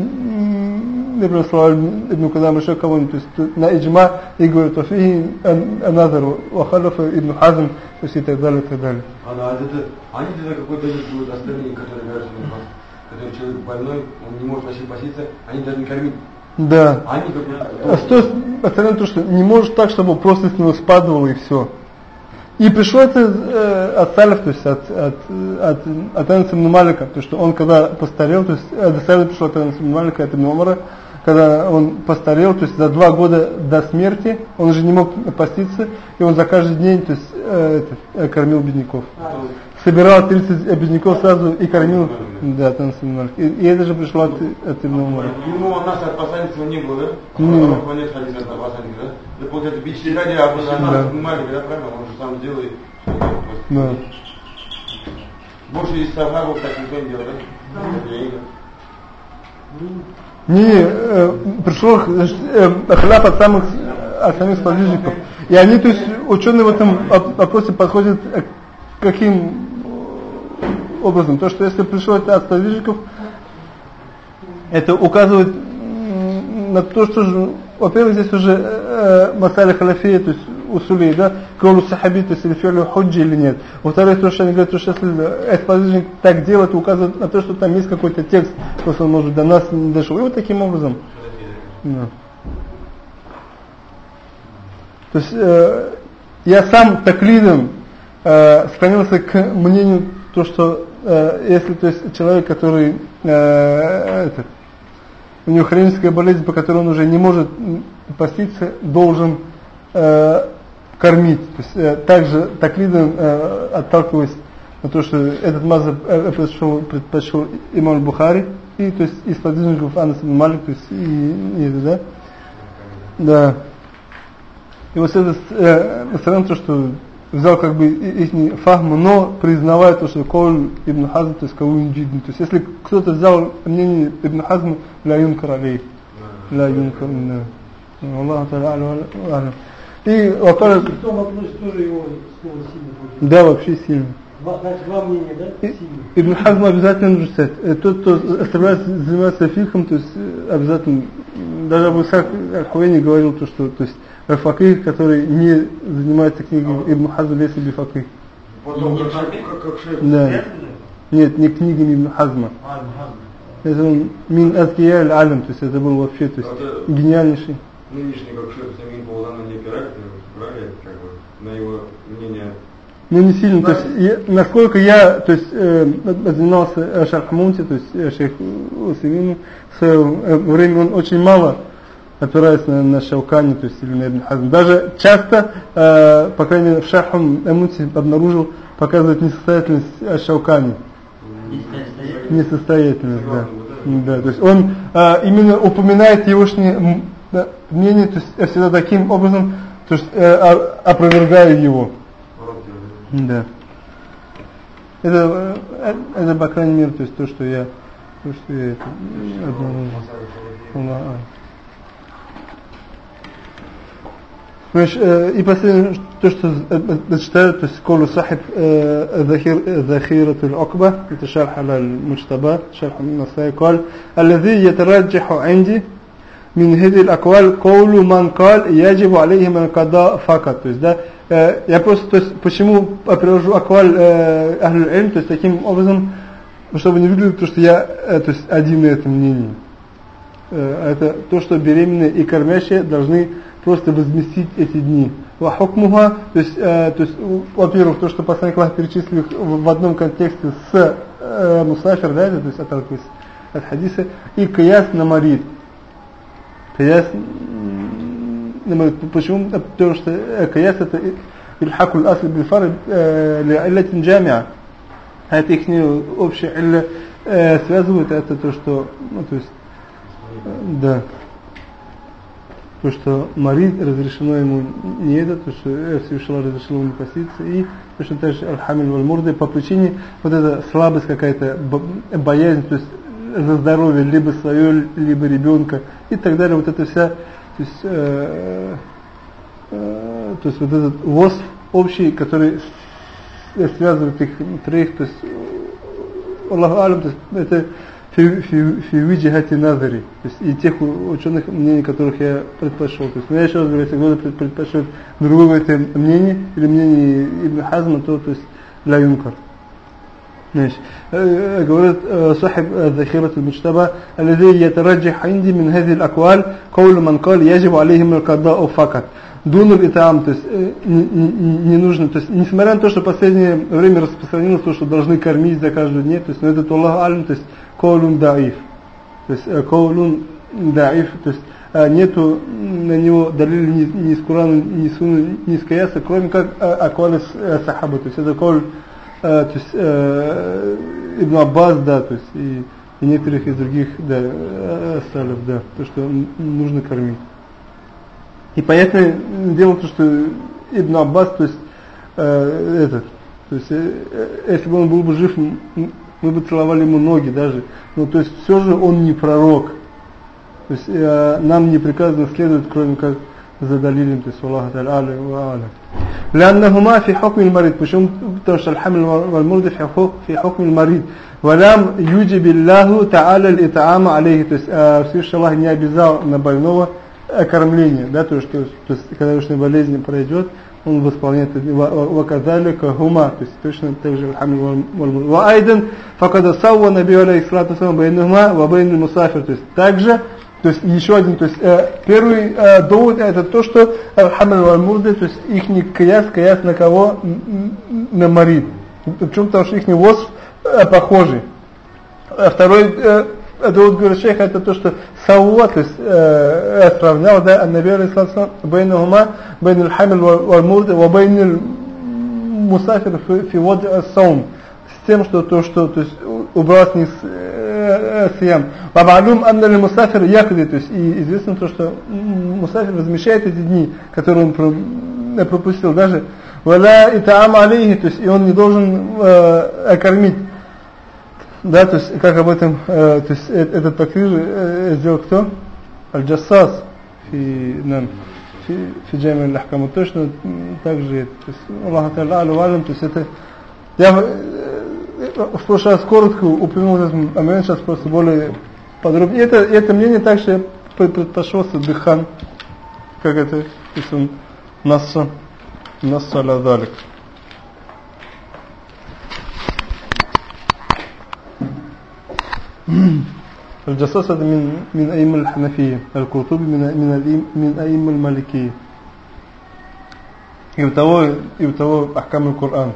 например, слова Ибн Кудам еще кого-нибудь, то есть на иджма и говорит, «Фихи аназару, вахалаф Ибн Хазм», то есть и так далее, и так далее. А они тогда а какой-то есть будут остальные, которые вяжут на вас, которые человек больной, он не может вообще поститься, они даже не кормить. Да. Они как А стоит оценить то, что не может так, чтобы просто с него спадывало и все. И пришло это э, от Салиф, то есть от, от, от, от Анаса Малика, то что он когда постарел, то есть э, от Салиф пришло от Анаса Малика, от Ибн когда он постарел, то есть за два года до смерти, он уже не мог поститься, и он за каждый день то есть, э, это, э, кормил бедняков. Собирал 30 бедняков сразу и кормил, да, там и, и это же пришло от, от Ибн Умара. Ему у нас от не было, да? Не. Ну, нет хадиса от посланника, да? Да получается, бичли ради, а нас Малик, да, правильно? Он же сам делает. Да. Больше из сахабов так никто не делает, да? Не э, пришло э, хляп от самых от самих сподвижников. И они, то есть, ученые в этом вопросе подходят к каким образом? То, что если пришло это от сподвижников, это указывает на то, что, во-первых, здесь уже э, масаля халяфия, то есть усули, да, кроу сахаби, то есть или нет. Во-вторых, то, что они говорят, что если экспозиционник так делает, указывает на то, что там есть какой-то текст, просто он может до нас не дошел. И вот таким образом. Да. То есть э, я сам таклидом э, склонился к мнению, то, что э, если то есть человек, который э, этот, у него хроническая болезнь, по которой он уже не может поститься, должен э, кормить. То есть, э, также таклидом э, отталкиваясь на то, что этот мазаб э, предпочел, предпочел имам Бухари, и то есть из подвижников Анас Малик, то есть и, и это, да? Да. И вот это э, странно то, что взял как бы их фахму, но признавая то, что Коуль Ибн Хазм, то есть Каулин Джидн. То есть если кто-то взял мнение Ибн Хазма, ля юнкар алей. Ля юнкар, да. Аллаху та'ala и во-вторых... В том относится тоже его слово сильно. Да, вообще сильно. Значит, два мнения, да? Сильно. Ибн Хазм обязательно нужно читать. Э, тот, кто оставляется заниматься фихом, то есть э, обязательно, даже Абу Сак Аль-Хуэни говорил, то, что то есть факих, который не занимается книгой Ибн Хазм, если бы факих. Потом как, как, как шейх. Да. Нет, не книгами Ибн Хазма. А, Ибн Хазма. Это он Мин Азкия Аль-Алям, то есть это был вообще, то есть это гениальнейший. Нынешний как шейх Самин Паулана не опирает, брали как бы, на его мнение ну не сильно, да. то есть я, насколько я, то есть э, занимался Шархмунти, то есть э, шейх Усимину, в свое время он очень мало опирается на, на Шаукани, то есть или на Ибн Хазм. Даже часто, э, по крайней мере, в Шархам Эмути обнаружил, показывает несостоятельность э, Шаукани. Несостоятельность, да. Да, то есть он э, именно упоминает да, мнение, то есть я всегда таким образом то есть, э, опровергаю его. Да. Это, э, э, это, по крайней мере, то есть то, что я, то, что я это, обнаружил. А. Значит, э, и последнее, то, что зачитаю, то есть «Колу сахиб захирату аль-Акба» это шарх аля аль-Мучтаба, шарх аль-Насай, «Кал, аллази ятараджиху анди» мин хидил акваль коулу ман каль яджибу алейхим аль-када факат. То есть, да, э, я просто, то есть, почему я привожу акваль э, ахлю эльм, то есть, таким образом, чтобы не выглядело то, что я, э, то есть, один на этом мнении. Э, это то, что беременные и кормящие должны просто возместить эти дни. Вахукмуха, то есть, э, то есть во-первых, то, что посланник Аллаха перечислил в, в одном контексте с э, Мусафир, да, это, то есть отталкиваясь от хадиса, и каяс на марид. Каяс, почему? Потому что э, каяс это ильхаку аль-асль бильфар э, лилятин джамиа. А это их не общее илля э, связывает, а это то, что, ну, то есть, да. То, что Мари разрешено ему не это, то, что Всевышний разрешил ему поститься. И точно так же Аль-Хамиль Валь-Мурды по причине вот эта слабость какая-то, боязнь, то есть за здоровье, либо свое, либо ребенка и так далее. Вот эта вся, то есть, э, э, то есть вот этот ВОЗ общий, который э, связывает их троих, то есть, э, Аллаху Алям, то есть это фивиджихати назари, то есть и тех ученых мнений, которых я предпочел. То есть, но я еще раз говорю, если кто-то предпочтет другое это мнение или мнение Ибн Хазма, то, то есть, ля юнкар. ماشي говорит صاحب ذخيرة المجتبى الذي يترجح عندي من هذه الأقوال قول من قال يجب عليهم القضاء فقط Дунур и там, то есть э, не, не, не нужно, то есть несмотря на то, что в последнее время распространилось то, что должны кормить за каждый день, то есть, но это Аллах Алим, то есть коулун даиф, то есть э, коулун даиф, то есть э, нету на него далили ни, ни из Корана, ни из Суна, ни из Каяса, кроме как аквали сахаба, то есть это кол, то есть Ибн Аббас, да, то есть и, и некоторых из других, да, салев, да, то, что нужно кормить. И понятное дело то, что Ибн Аббас, то есть э, этот, то есть э, э, если бы он был бы жив, мы бы целовали ему ноги даже. Но то есть все же он не пророк. То есть э, нам не приказано следовать, кроме как за далилем, то есть Аллах Та'аля ва аля. لأنهما في حكم المريض почему потому что الحمل والمرض في حكم المريض ولم يجب الله تعالى الإطعام عليه то есть э, Всевышний Аллах не обязал на больного кормление, да, то, что, то есть, когда ушная болезнь пройдет, он восполняет ваказалика хума, то есть точно так же ва айдан факада сауа наби алейхиссалату салам байнухма ва байнул мусафир, то есть также То есть еще один, то есть э, первый э, довод это то, что Хаман Вальмурды, то есть их не каяс, каяс на кого? На Марид. Почему? Потому что их не восф э, похожий. А второй э, довод говорит это то, что Саула, то есть э, сравнял, да, Аннабир Исламсан, Бейну Хума, Бейну Хаман Вальмурды, Вабейну Мусафир Фивод Саум тем, что то, что то есть убрал с них съем. Вабалюм анна мусафир якли, то есть и известно то, что мусафир возмещает эти дни, которые он пропустил даже. Валя и таам алейхи, то есть и он не должен э, кормить. Да, то есть как об этом, э, то есть э, этот такрир э, сделал кто? Аль-Джассас фи нам фи джами аль-Ахкам. Точно так же, то есть Аллах Та'ala алю то есть это я э, в прошлый раз коротко упомянул этот момент, сейчас просто более подробно. И это, это мнение также предпочелся Дыхан, как это, то есть он Насса, Насса ля الجصاص هذا من من أئمة الحنفية القرطبي من من من أئمة المالكية يبتوى يبتوى أحكام القرآن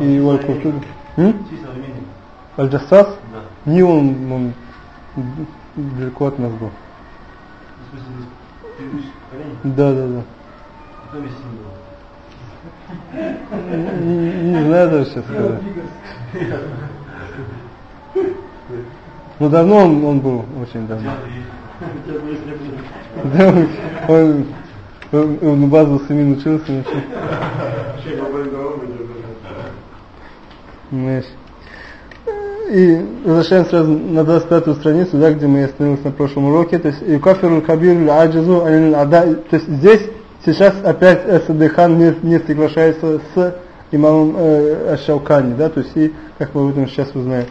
والقرطبي Аль-Джассас? Да. Не он, он далеко от нас был. Да, да, да. Не, не знаю даже сейчас. Ну давно он, он был, очень давно. Да, он, он, он базу самим учился. Вообще, знаешь. И возвращаем сразу на 25 страницу, да, где мы остановились на прошлом уроке. То есть Юкафиру Кабир Аджизу Ада. То есть здесь сейчас опять Садыхан не, не соглашается с имамом э, Ашаукани, да, то есть и как мы будем сейчас узнаем.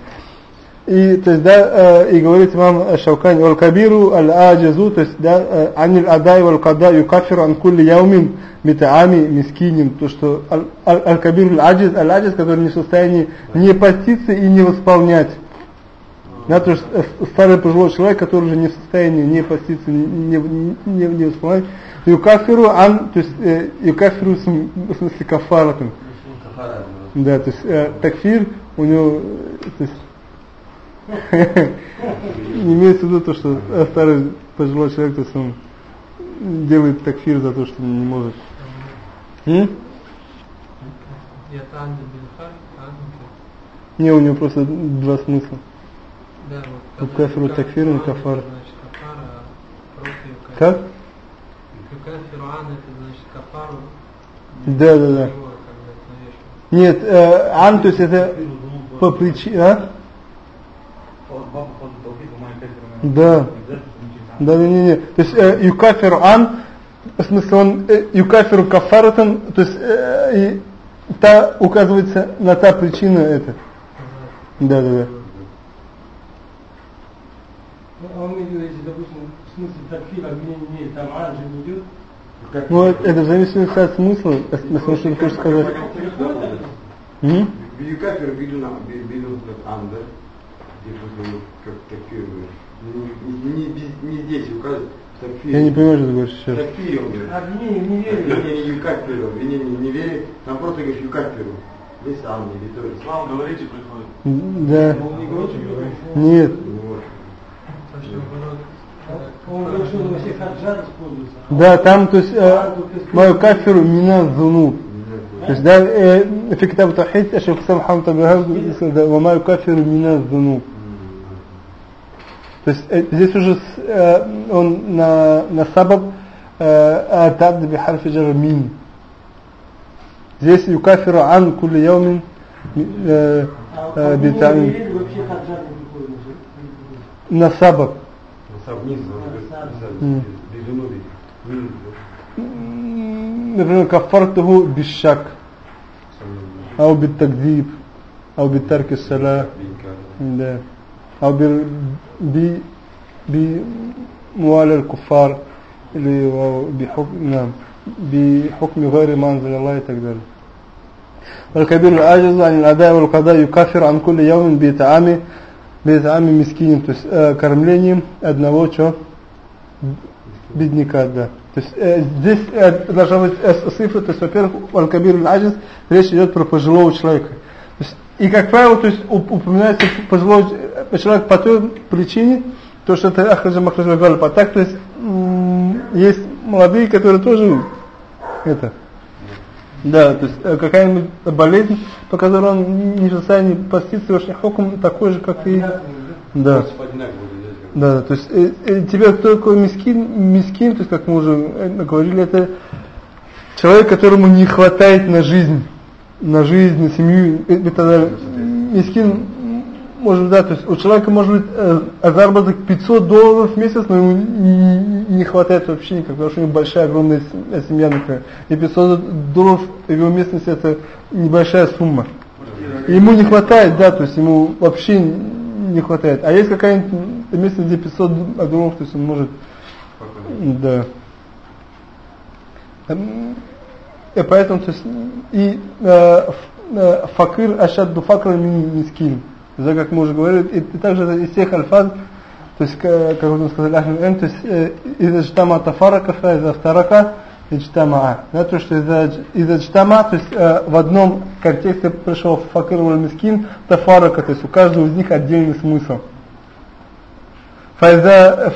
И, то есть, да, э, и говорит имам Шаукани, вал кабиру аль аджазу, то есть, да, э, анил адай вал када юкафиру ан кулли яумин битаами мискинин, то, что аль кабиру аль аджаз, аль аджаз, который не в состоянии не поститься и не восполнять. Да, то есть э, старый пожилой человек, который уже не в состоянии не поститься, не, не, не, не вспоминать. Юкафиру ан, то есть юкафиру в смысле кафаратун. Кафара, Да, то есть э, такфир у него, то есть, имеется в виду то, что старый пожилой человек, то есть он делает такфир за то, что не может. Не, у него просто два смысла. Да, Ну, вот. кафиру такфиру, Анна, кафар. а. Как? Юкафиру Анна, это значит кафару. Да, да, да. Нет, э, ан, то есть это по причине, а? Да. Да, да, не, не. То есть э, ан, в смысле он э, юкафиру кафаратан, то есть э, и та указывается на та причина это. Да, да, да. Ну, а он имеет, если, допустим, в смысле такфира обвинения нет, там ан же не идет. Ну это, в зависимости от смысла, на что ты хочешь сказать. Виду как ан, да? это вот как такие, ну, не, не, не здесь указывают, Такфир. Я не понимаю, что ты говоришь сейчас. Такфир, он говорит. Обвинение не не верит. Там просто говоришь Юкафиру. Здесь сам или тоже. Слава говорите приходит. Да. Он не говорит, Нет. Вот. Да, там, то есть, э, мою кафиру меня зунут. То есть, да, э, фикитабу тахид, а шейх Хусам Хамтабихав, да, мою кафиру меня зунут. То есть здесь уже он на, на сабаб э атад би харфи джар мин. Здесь юкафиру ан кулли яумин битамин. На сабаб. Например, кафартуху бишак. Ау бит такдиб. Ау бит тарки сала. Да. أو ب ب بموالى الكفار اللي هو بحكم نعم بحكم غير ما أنزل الله и так далее والكبير العاجز عن الأداء والقضاء يكفر عن كل يوم بإطعام بإطعام مسكين то есть э, кормлением одного чего бедняка, да. То есть э, здесь э, должна быть э, цифра, то есть, во-первых, аль-кабир аль-аджиз, речь идет про пожилого человека. То есть, и, как правило, то есть, уп- упоминается пожилой э, человек по той причине, то, что это ахраджа махраджа галиб. А так, то есть, есть молодые, которые тоже это, да, то есть э, какая-нибудь болезнь, по которой он не в состоянии поститься, очень хокум такой же, как и... Да. Да, то есть э, э, тебе кто такой мискин, мискин, то есть как мы уже э, говорили, это человек, которому не хватает на жизнь, на жизнь, на семью и, и так далее. Мискин, может да, то есть у человека может быть э, заработок 500 долларов в месяц, но ему не, хватает вообще никак, потому что у него большая, огромная э, семья, например. И 500 долларов в его местности это небольшая сумма. И Ему не хватает, да, то есть ему вообще не хватает. А есть какая-нибудь местность, где 500 долларов, то есть он может, да. Эм, И поэтому, то есть, и э, э, факир ашадду факра мин мискин. За как мы уже говорили, и, и также из всех альфаз, то есть, ка- как мы сказали, ахлю эн, то есть, э, из джтама тафарака, фа из автарака, иджтамаа. Да, то, что из из джтама, то есть, э, в одном контексте пришел факир мискин, тафарака, то есть, у каждого из них отдельный смысл. Файза,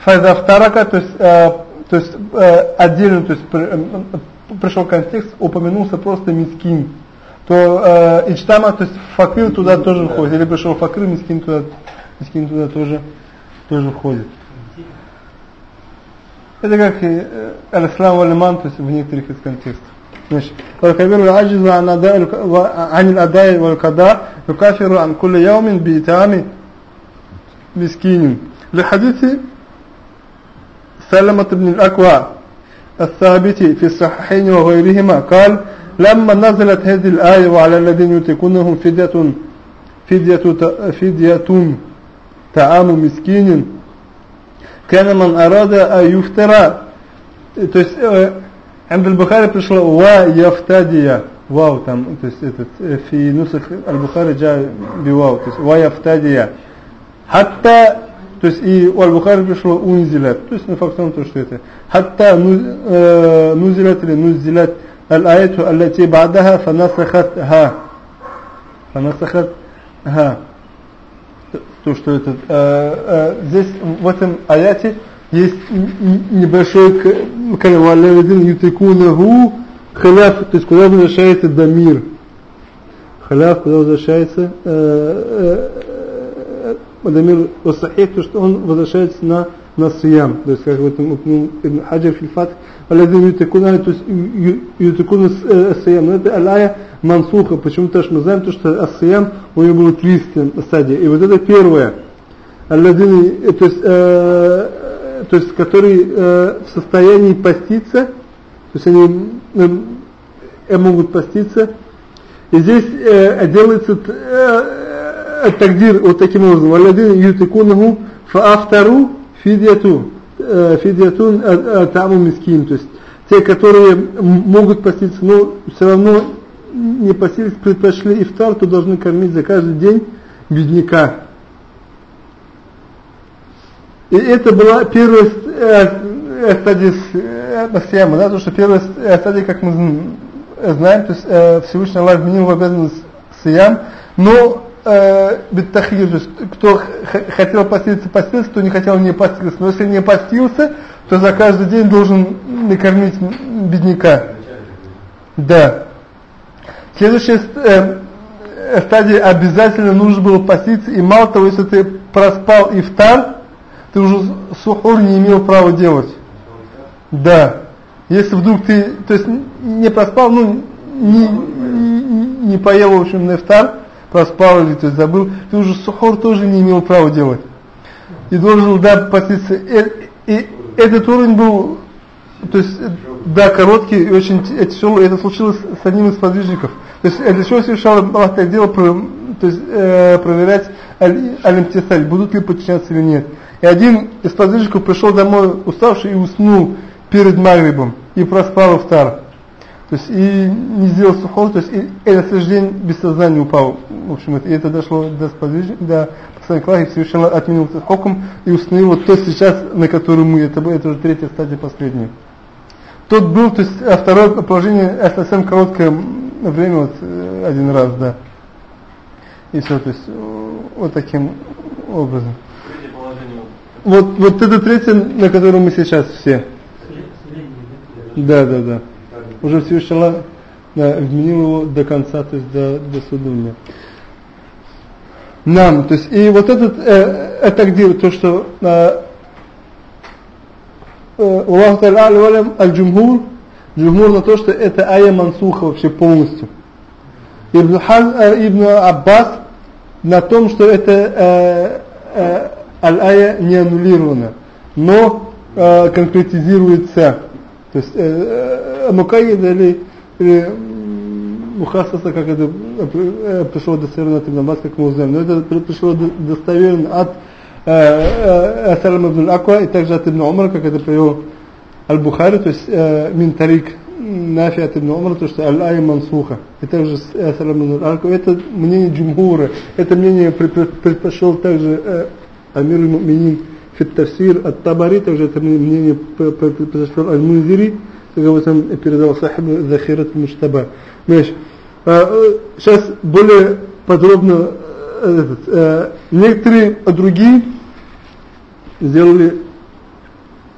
файза вторака, то есть, э, то есть э, отдельно, то есть при- э, э, пришел контекст, упомянулся просто мискин, то э, ичтама, то есть факир туда тоже входит, или пришел факир, мискин туда, мискин туда тоже, тоже входит. Это как э, аль-ислам валиман, то есть в некоторых из контекстов. Значит, والكبير العاجز عن أداء الك- عن الأداء والقضاء يكافر عن كل يوم بإطعام مسكين لحديث سلمة بن الأكوع الثابت في الصحيحين وغيرهما قال لما نزلت هذه الآية وعلى الذين يتقونهم فدية فدية فدية طعام مسكين كان من أراد أن يفترى то есть э, عند البخاري пришло ويفتدي واو там то есть этот э, في نسخ البخاري جاء بواو то есть ويفتدي Хатта, то есть и у Аль-Бухари пришло унзилят, то есть на факт то, что это. Хатта нузилят или нузилят аль-аяту аллати ба'даха фанасахат ха. Фанасахат ха. То, что это, э, э, здесь в этом аяте есть небольшой калявалявидин ютикунаху халяф, то есть куда возвращается дамир. Халяф, куда возвращается э, Дамир Осахих, то что он возвращается на, на Сиям. То есть, как в этом упомянул Ибн Хаджар Фильфат, Алладин Ютакуна, то есть Ютакуна Сиям. Но это Алая Мансуха. Почему? Потому что мы знаем, то, что Асиям у него было три стадии. И вот это первое. Алладин, то есть, э, то есть который э, в состоянии поститься, то есть они э, могут поститься. И здесь э, делается э, тагдир вот таким образом. Валядин ютикунаху фаафтару фидиату. Э, фидиатун э, таму мискин. То есть те, которые могут поститься, но все равно не постились, предпочли ифтар, то должны кормить за каждый день бедняка. И это была первая э, стадия Насияма, да, потому что первая стадия, как мы знаем, то есть э, Всевышний Аллах вменил в обязанность Сиям, но э, то есть кто хотел поститься, постился, кто не хотел не постился. Но если не постился, то за каждый день должен накормить бедняка. Да. Следующая э, стадия обязательно нужно было поститься, и мало того, если ты проспал ифтар, ты уже сухур не имел права делать. Да. Если вдруг ты, то есть не проспал, ну, не, не, не поел, в общем, на ифтар, проспал или то есть забыл, ты уже сухур тоже не имел права делать. И должен, да, поститься. И, и этот уровень был, то есть, да, короткий и очень тяжелый. Это случилось с одним из подвижников. То есть, для чего совершал Аллах так дело, то есть, э, проверять аль-имтисаль, будут ли подчиняться или нет. И один из подвижников пришел домой уставший и уснул перед Магрибом и проспал ифтар. То есть и не сделал сухол, то есть и, и на следующий день без сознания упал. В общем, это, и это дошло до до посланника Аллаха, и Всевышний отменил этот хокум и установил вот то сейчас, на котором мы, это, это уже третья стадия, последняя. Тот был, то есть а второе положение, это совсем короткое время, вот один раз, да. И все, то есть вот таким образом. Вот, вот это третье, на котором мы сейчас все. Да, да, да. Уже Всевышний Аллах да, вменил его до конца, то есть до, до суда дня. Нам, то есть, и вот этот, э, это где, то, что э, э, Аллах Та'ala аль-Джумхур, Джумхур на то, что это ая мансуха вообще полностью. Ибн, Хаз, э, Ибн Аббас на том, что это э, э, аль-ая не аннулирована, но э, конкретизируется. То есть э, э мукайида или, или мухасаса, как это э, пришло достоверно от Ибн как мы узнаем. Но это пришло достоверно от э, Салам ибн Аква и также от Ибн Умара, как это привел Аль-Бухари, то есть э, Минтарик Нафи от Ибн Умара, то что Аль-Ай Мансуха. И также Салам ибн Аква. Это мнение Джумхура. Это мнение предпочел также э, Амир Муминин في التفسير الطبري также это мнение произошло Аль-Мунзири, как об этом передал Сахиб Захират Муштаба. Значит, сейчас более подробно этот, некоторые другие сделали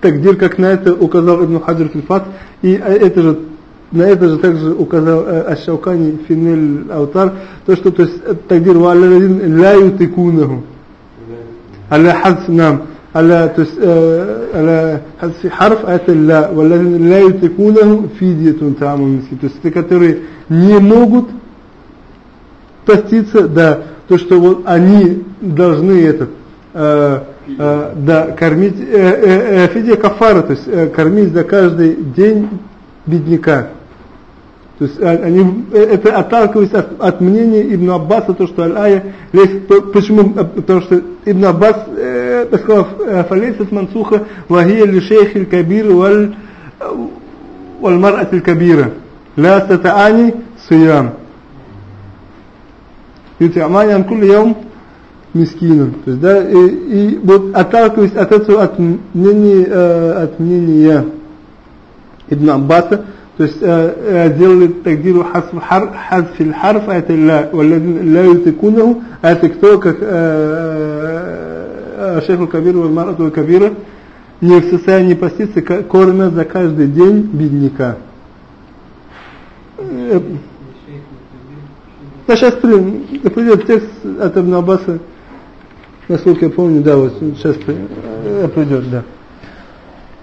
тагдир, как на это указал Ибн Хаджир Фильфат, и это же на это же также указал Аш-Шаукани Финель Аутар, то что то есть тагдир ва ла ютикунаху. على حذف نعم على تس... على حذف حرف آية لا والذين لا يتقونه فدية طعام مسكين то есть те которые не могут поститься да то что вот они должны этот э, э, да кормить э, э, фидия кафара то есть э, кормить за каждый день бедняка То есть э, они, э, это отталкиваясь от, от мнения Ибн Аббаса, то что Аль-Ая, почему, э, потому что Ибн Аббас э, сказал, фалейсат мансуха вахия ли шейх иль кабир валь валь атиль кабира, ля сатаани суям. Ютиамани ан кулли яум мискином. То есть, да, и, и вот отталкиваясь от этого, от мнения, э, от мнения Ибн Аббаса, то есть э, э, делали тагдиру хазфиль харф, а это ля, ля ютикунаху, а это кто, как э, шейх Кабир, Марату Кабира, не в состоянии поститься, кормят за каждый день бедняка. Э, да, сейчас придет текст от Ибн Аббаса, насколько я помню, да, вот сейчас придет, да.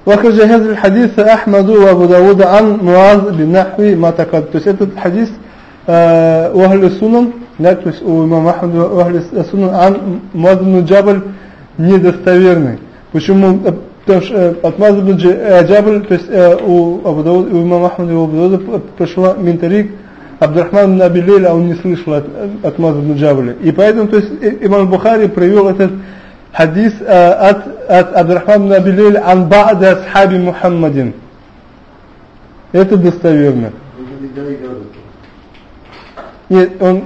وأخرج هذا الحديث أحمد وأبو داود عن معاذ بنحو ما تقدم. То есть этот хадис э, у Ахли Сунан, да, то есть у имама Ахмада у Ахли Сунан ан Муаз бн Джабль недостоверный. Почему? Потому что от Муаз бн Джабль, то есть у Абу Дауд, у имама Ахмада и у Абу Дауда пришла Минтарик Абдурахман бн Абилейля, а он не слышал от, от Муаз бн Джабля. И поэтому, то есть имам Бухари привел этот حديث أت أت عبد الرحمن بن أبي ليل عن بعض أصحاب محمد это достоверно. Нет, он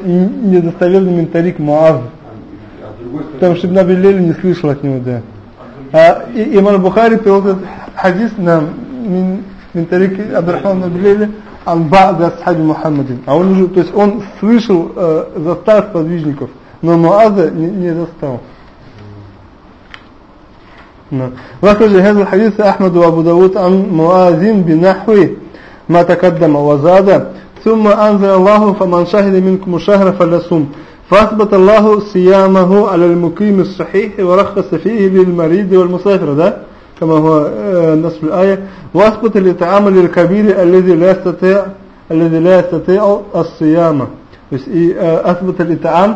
недостоверный ментарик Муаз. Потому что Ибн Аби Лейли не слышал от него, да. А и, Имам Бухари привел этот хадис на ментарик Абдурахман Аби Лейли ан ба'да асхаби Мухаммадин. А он уже, то есть он слышал э, застав подвижников, но Муаза не, не застал. نعم. وأخرج هذا الحديث أحمد وأبو داود عن معاذ بنحو ما تقدم وزاد ثم أنزل الله فمن شهد منكم الشهر فليصم. فأثبت الله صيامه على المقيم الصحيح ورخص فيه للمريض والمسافر ده كما هو آه، نصف الآية. وأثبت الإطعام للكبير الذي لا يستطيع الذي لا يستطيع الصيام. آه، أثبت الإطعام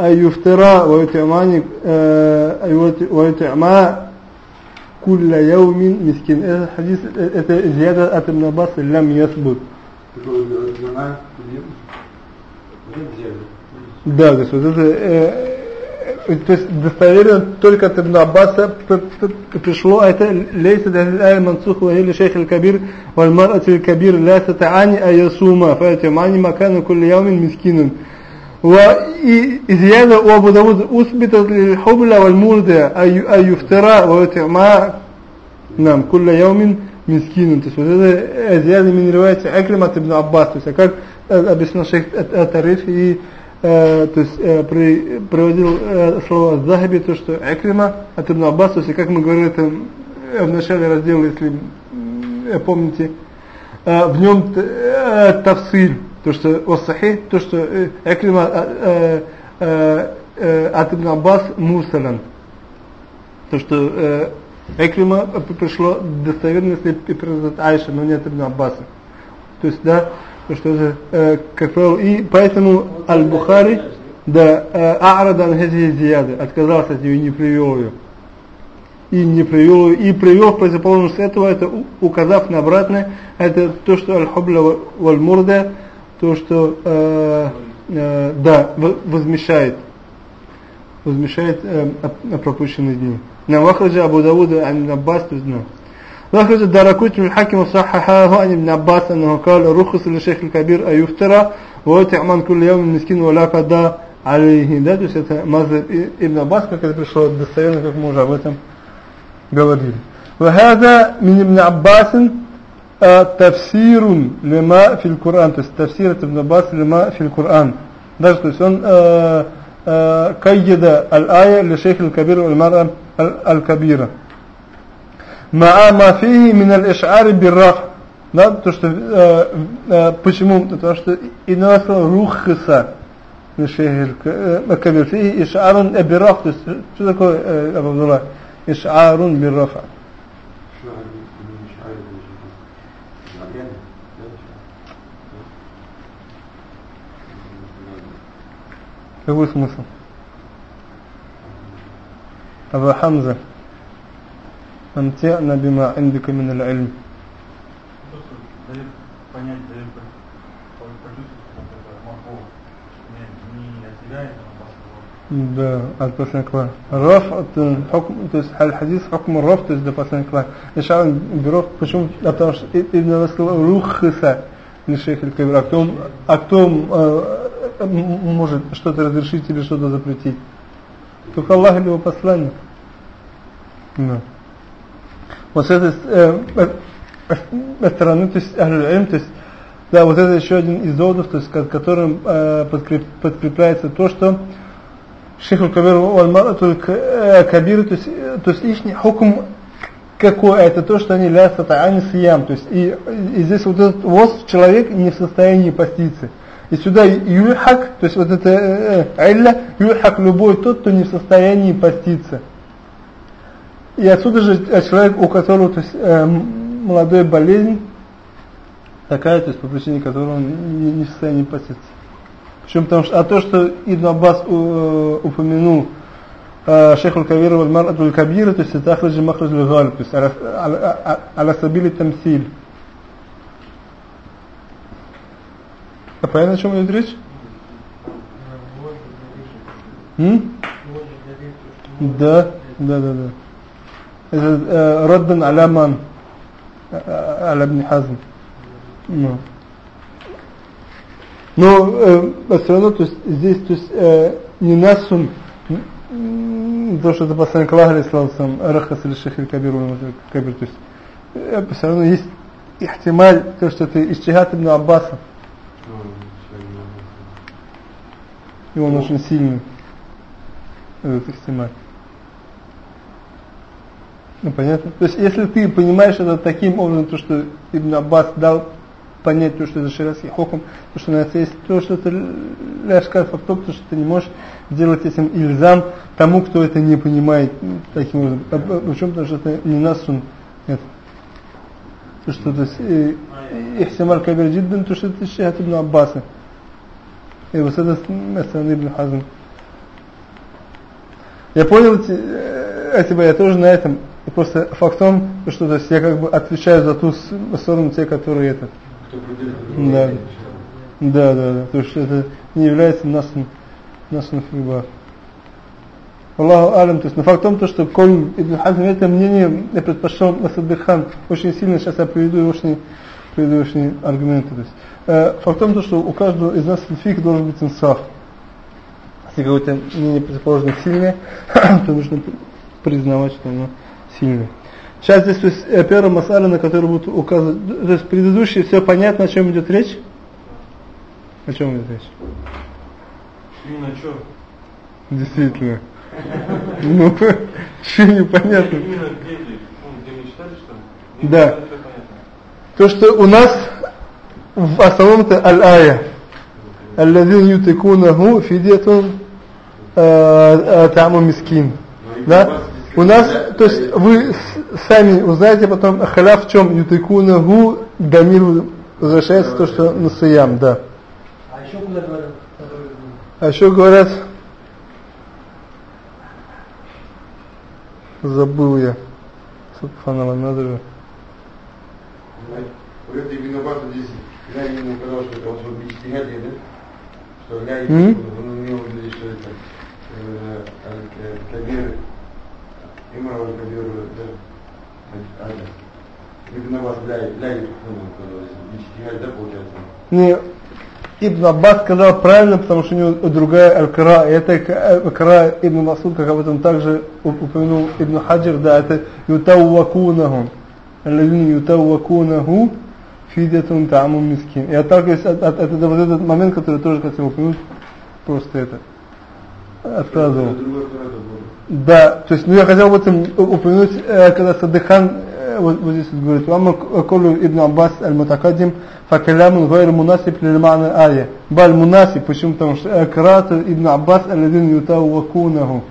يفترى ويطعمان ويطعما كل يوم مسكين هذا الحديث زيادة от ابن عباس لم يثبت да, то есть вот это э, то есть достоверно только от Ибн Аббаса пришло это лейса даль мансух ва или шейх аль-кабир валь мар'ат аль-кабир ла татаани аясума фа ятамани макана кулли яумин мискинун وزيادة وأبو داود أثبتت للحبل والمولد أن يفترى ويطعما نعم كل يوم مسكين то есть вот это زيادة من رواية عكرمة ابن عباس то есть как объяснил шейх Тариф и то есть при, приводил слово Захаби то что Акрима от Ибн Аббас то есть как мы говорили это в начале раздела если помните в нем тавсиль то, что Осахи, то, что э, Экрима э, э, э, от Ибн Аббас Мурсалан. То, что э, Экрима пришло достоверно, если передает Айша, но нет Ибн Аббаса. То есть, да, то, что это, э, как правило, и поэтому Аль-Бухари, да, А'рада Анхази Зияды, отказался от нее и не привел ее. И не привел ее, и привел в противоположность этого, это указав на обратное, это то, что Аль-Хубля Валь-Мурда, то, что э, э, да, возмещает возмещает э, пропущенные дни. На вахраджа Абу Давуда عن Аббас تزنا وأخرج الدارقطني الحاكم وصححه عن ابن عباس أنه قال رخص للشيخ الكبير أن يفترى ويطعم كل يوم مسكين ولا قضاء عليه да, то есть это мазхаб Ибн Аббас, как это пришло достоверно, как мы уже об этом говорили. وهذا من ابن عباس تفسير لما في القرآن то есть تفسير ابن عباس لما في القرآن даже то есть он قيد الآية لشيخ الكبير والمرأة الكبيرة مع ما فيه من الإشعار بالرفع да, то что э, э, почему потому что иное слово рухса لشيخ الكبير فيه إشعار بالرفع то есть что такое أبو عبد الله إشعار Какой смысл? Аба Хамза. Анти'на бима индика мин аль-ильм. Да, от посланника. Раф, э, хукм, то есть аль-хадис, хукм раф, то есть до посланника. Ишал Бюров, почему? Потому что Ибн Расул рухса не шейх аль-Кабир. А кто, а кто э, может что-то разрешить или что-то запретить? Только Аллах или его посланник. Да. Вот с этой э, э, стороны, то есть то есть да, вот это еще один из доводов, то есть которым э, подкреп, подкрепляется то, что Шейх Кабир Вальмара, только Кабир, то есть, то есть их хукм какой, это то, что они ля сатаани сиям, то есть и, и здесь вот этот воз человек не в состоянии поститься. И сюда юхак, то есть вот это э, илля, юхак любой тот, кто не в состоянии поститься. И отсюда же человек, у которого то есть, э, молодой болезнь, такая, то есть по причине которой он не, не в состоянии поститься. Почему? Потому что, а то, что Ибн Аббас э, упомянул э, шейх аль-Кавир валь аль-Кабира, то есть это ахраджи махрадж аль то есть аля сабили тамсиль. А понятно, о чем идет речь? М? Да, да, да, да. Это Раддан Аляман Аля Ибн Хазм. Ну. Но э, все равно, то есть здесь, то есть э, не насун, то, что это посланник Аллаха, алейхиссалам, рахас или шейх или кабир, то есть э, все равно есть ихтималь, то, что это ичтихат ибн Аббаса. И он очень сильный, этот ихтималь. Ну, понятно. То есть, если ты понимаешь это таким образом, то, что Ибн Аббас дал понять, то, что это шариатский хокум, то, что на есть то, что это ляшкар фактов, то, что ты не можешь делать этим ильзам тому, кто это не понимает таким образом. А, Причем, потому что это не нас он, нет. То, что то есть, ихтималь кабир джиддан, то, что это шахат Ибн Аббаса. И вот это стороны Ибн Хазм. Я понял эти, я тоже на этом и просто фактом, что то есть я как бы отвечаю за ту сторону те, которые это. Да. Да, да, да. То есть это не является насом, насом фигба. Аллаху алям, то есть, но факт в том, то, что Коль Ибн Хазм, это мнение я предпочел Насаддыхан очень сильно, сейчас я приведу очень, очень аргументы. То есть, э, факт в том, то, что у каждого из нас фиг должен быть инсаф. Если какое-то мнение предположено сильное, то нужно признавать, что оно сильный. Сейчас здесь то есть, э, первая масаля, на которую будут указывать, то есть предыдущие все понятно, о чем идет речь? О чем идет речь? Именно что? Действительно. Ну, что непонятно. Именно где ты? Где мы читали, что ли? Да. То, что у нас в основном-то аль-ая. Аллазин ютикунаху фидиятун э, э, таму мискин. Да? У нас, то есть вы сами узнаете потом, халя в чем ютикунаху дамиру возвращается то, что на сиям, да. А еще куда говорят? А еще говорят, забыл я. Субханаллах, надо же. Вот это именно важно здесь, я ему сказал, что это вот вот да? Что ля М? он имел в виду, что это э, кабир, имра валь кабир, да? Аля. Именно вас ля, ля и мечтигали, да, получается? Не, Ибн Аббас сказал правильно, потому что у него другая аль-кара. Это аль-кара Ибн Масуд, как об этом также упомянул Ибн Хаджир, да, это ютауакунаху. Аллазин ютауакунаху фидятун тааму мискин. И отталкиваясь от, от, от, от, вот этот момент, который тоже хотел упомянуть, просто это отказывал. Да, то есть, ну я хотел об этом упомянуть, э, когда Садыхан э, вот, вот здесь вот говорит, «Вамма колю Ибн Аббас аль-Мутакаддим, факалямун гайр мунасиб лильмана ая». Баль мунасиб, почему? Потому что э, карат Ибн Аббас алладин ютавакунаху,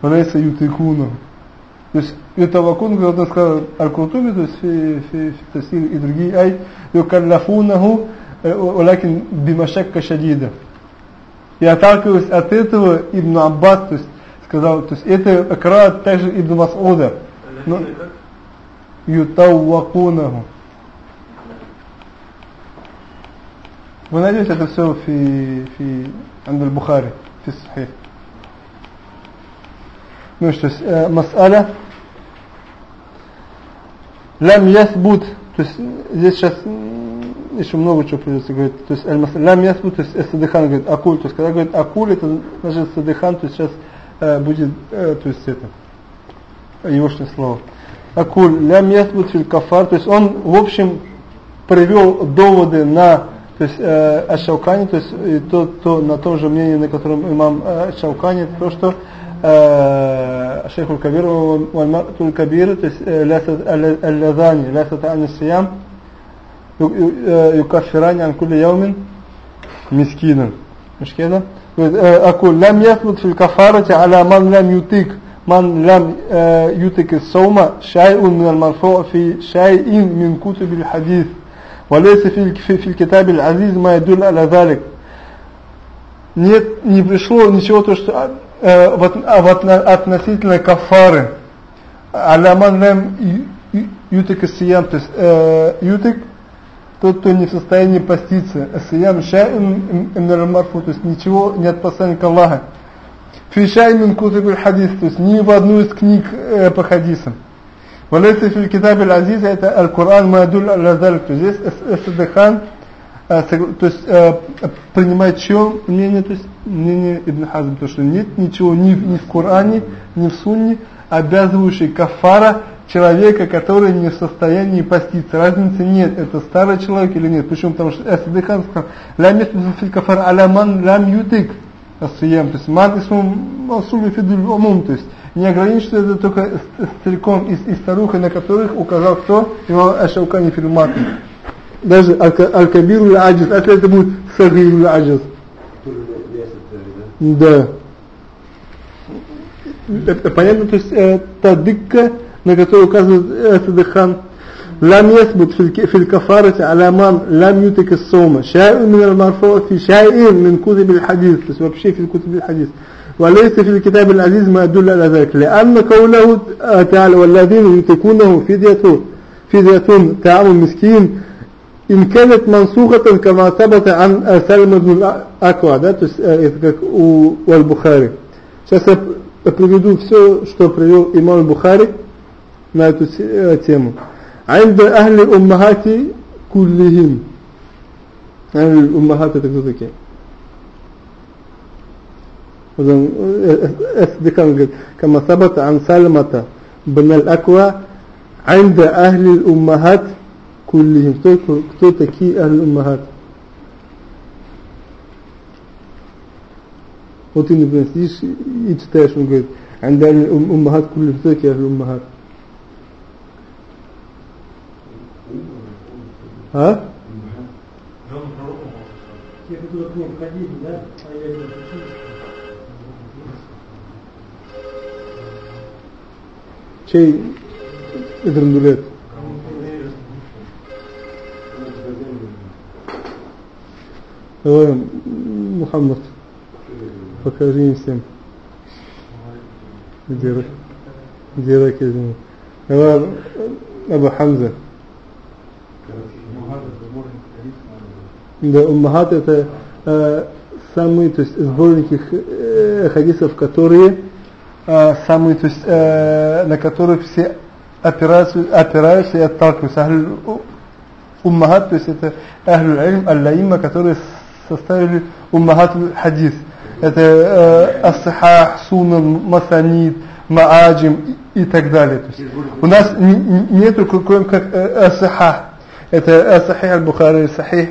валейса ютикунаху. То есть это вакун, он сказал Аль-Куртуби, то есть фи, фи, и другие ай, «Юкаллафунаху, улакин э, бимашакка шадида». И отталкиваясь от этого, Ибн Аббас то есть, сказал, то есть это акрат также Ибн Масуда. Ну, «Ютаввакунаху». Вы найдете это все в Андаль-Бухари, в Сахих. Ну что, э, мас'аля лам ясбут, то есть здесь сейчас еще много чего придется говорить. То есть лам ясбут, то есть эсадыхан говорит акуль, то есть когда говорит акуль, это значит садыхан, то есть сейчас э, будет, э, то есть это, егошнее слово. Акуль, лям ясбут филь кафар, то есть он в общем привел доводы на то есть э, Аш-Шаукани, то есть и то, то, на том же мнении, на котором имам э, Шаукани, то, что э, шейх Аль-Кабир, Вальматуль Кабир, то есть Аль-Лазани, Лясат Ан-Сиям, يكفران عن كل يوم مسكينا مش كده أقول لم يثبت في الكفارة على من لم يطيق من لم يطيق الصوم شيء من المرفوع في شيء من كتب الحديث وليس في في, في الكتاب العزيز ما يدل على ذلك нет не пришло ничего то что Э, вот, а вот относительно кафары. Аляман лэм ютик и сиям, то есть э, ютик тот, кто не в состоянии поститься. Сиям шаин марфу, то есть ничего не от посланника Аллаха. Фи шаин хадис, то есть ни в одну из книг э, по хадисам. Валеса фил китаб аль-азиз, это аль-Кур'ан маадуль аль-азалик, то есть здесь Эсадахан, -эс а, то есть а, а принимает чье мнение, то есть мнение Ибн Хазм, то что нет ничего ни, ни в Коране, ни в Сунне, обязывающей кафара человека, который не в состоянии поститься. Разницы нет, это старый человек или нет. Почему? Потому что Асиды Хан сказал, «Ля мисму фи кафар аля ман лям ютик асуям». То есть «ман исму масули фидуль умум». То есть не ограничится это только стариком и, и старухой, на которых указал кто? Его Ашаукани Фильматный. Даже Аль-Кабиру Аль-Аджиз, если это будет Сагиру Аль-Аджиз. Да. Это понятно, то есть э, та дыкка, на которую указывает Садыхан, لم يثبت في الكفارة على من لم يتك الصوم شيء من المرفوع في شيء من كتب الحديث بس вообще في كتب الحديث وليس في الكتاب العزيز ما يدل على ذلك لأن قوله تعالى والذين يتكونه فدية فدية طعام مسكين إن كانت منسوخة كما ثبت عن سلم بن الأكوع да, то есть это как у, у Аль-Бухари сейчас я приведу все что привел имам Бухари на эту тему عند أهل الأمهات كلهم أهل الأمهات это кто такие ذكر كما ثبت عن سلمة بن الأكوى عند أهل الأمهات كلهم توتكي أهل الأمهات؟ وطين ابن سيش يتتاش من قيد؟ عند أهل الأمهات كلهم كي أهل الأمهات. ها؟ شيء إذن دولات Давай, Мухаммад, покажи им всем, где, где Ракезин. Давай, Аба Хамза. Да, Уммахат это э, самые, то есть сборники э, хадисов, которые э, самые, то есть э, на которых все опираются, опираются и отталкиваются. Ахлю Уммахат, то есть это Ахлю Альм, Аллаима, которые составили уммахат хадис. Это э, ас-сахах, сунан, масанид, мааджим и, и так далее. То есть у нас нету кроме как э, ас-сахах. Это Сахих Аль-Бухари, Сахих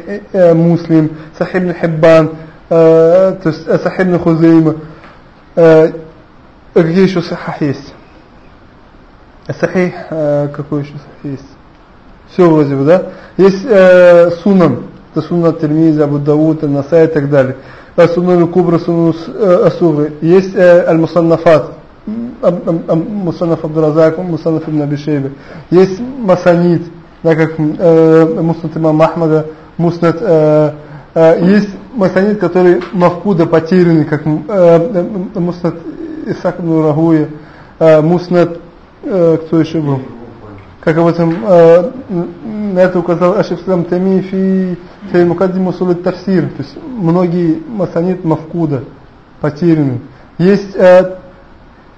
Муслим, Сахих Ибн Хиббан, то есть Сахих Ибн Хузейма. Какие еще Сахих есть? Сахих, какой еще Сахих есть? Все вроде бы, да? Есть Сунан, это Сунан Термизи, Абу Дауд, Насай и так далее. Сунан Кубра, Сунан Асугри. Есть Аль-Мусаннафат, Мусаннаф Абдуразак, Мусаннаф Ибн Абишейбе. Есть Масанид, да, как э, Муснат имам Ахмада, Муснат э, Э, есть масанид, который мавкуда потерянный, как э, э, Муснат Исаак ибн Рагуя, э, Муснат, э, кто еще был? Как об этом э, на это указал Ашиф Слам Тами фи фи Мукаддим Усул Тавсир. То есть многие масанид мавкуда потеряны. Есть э,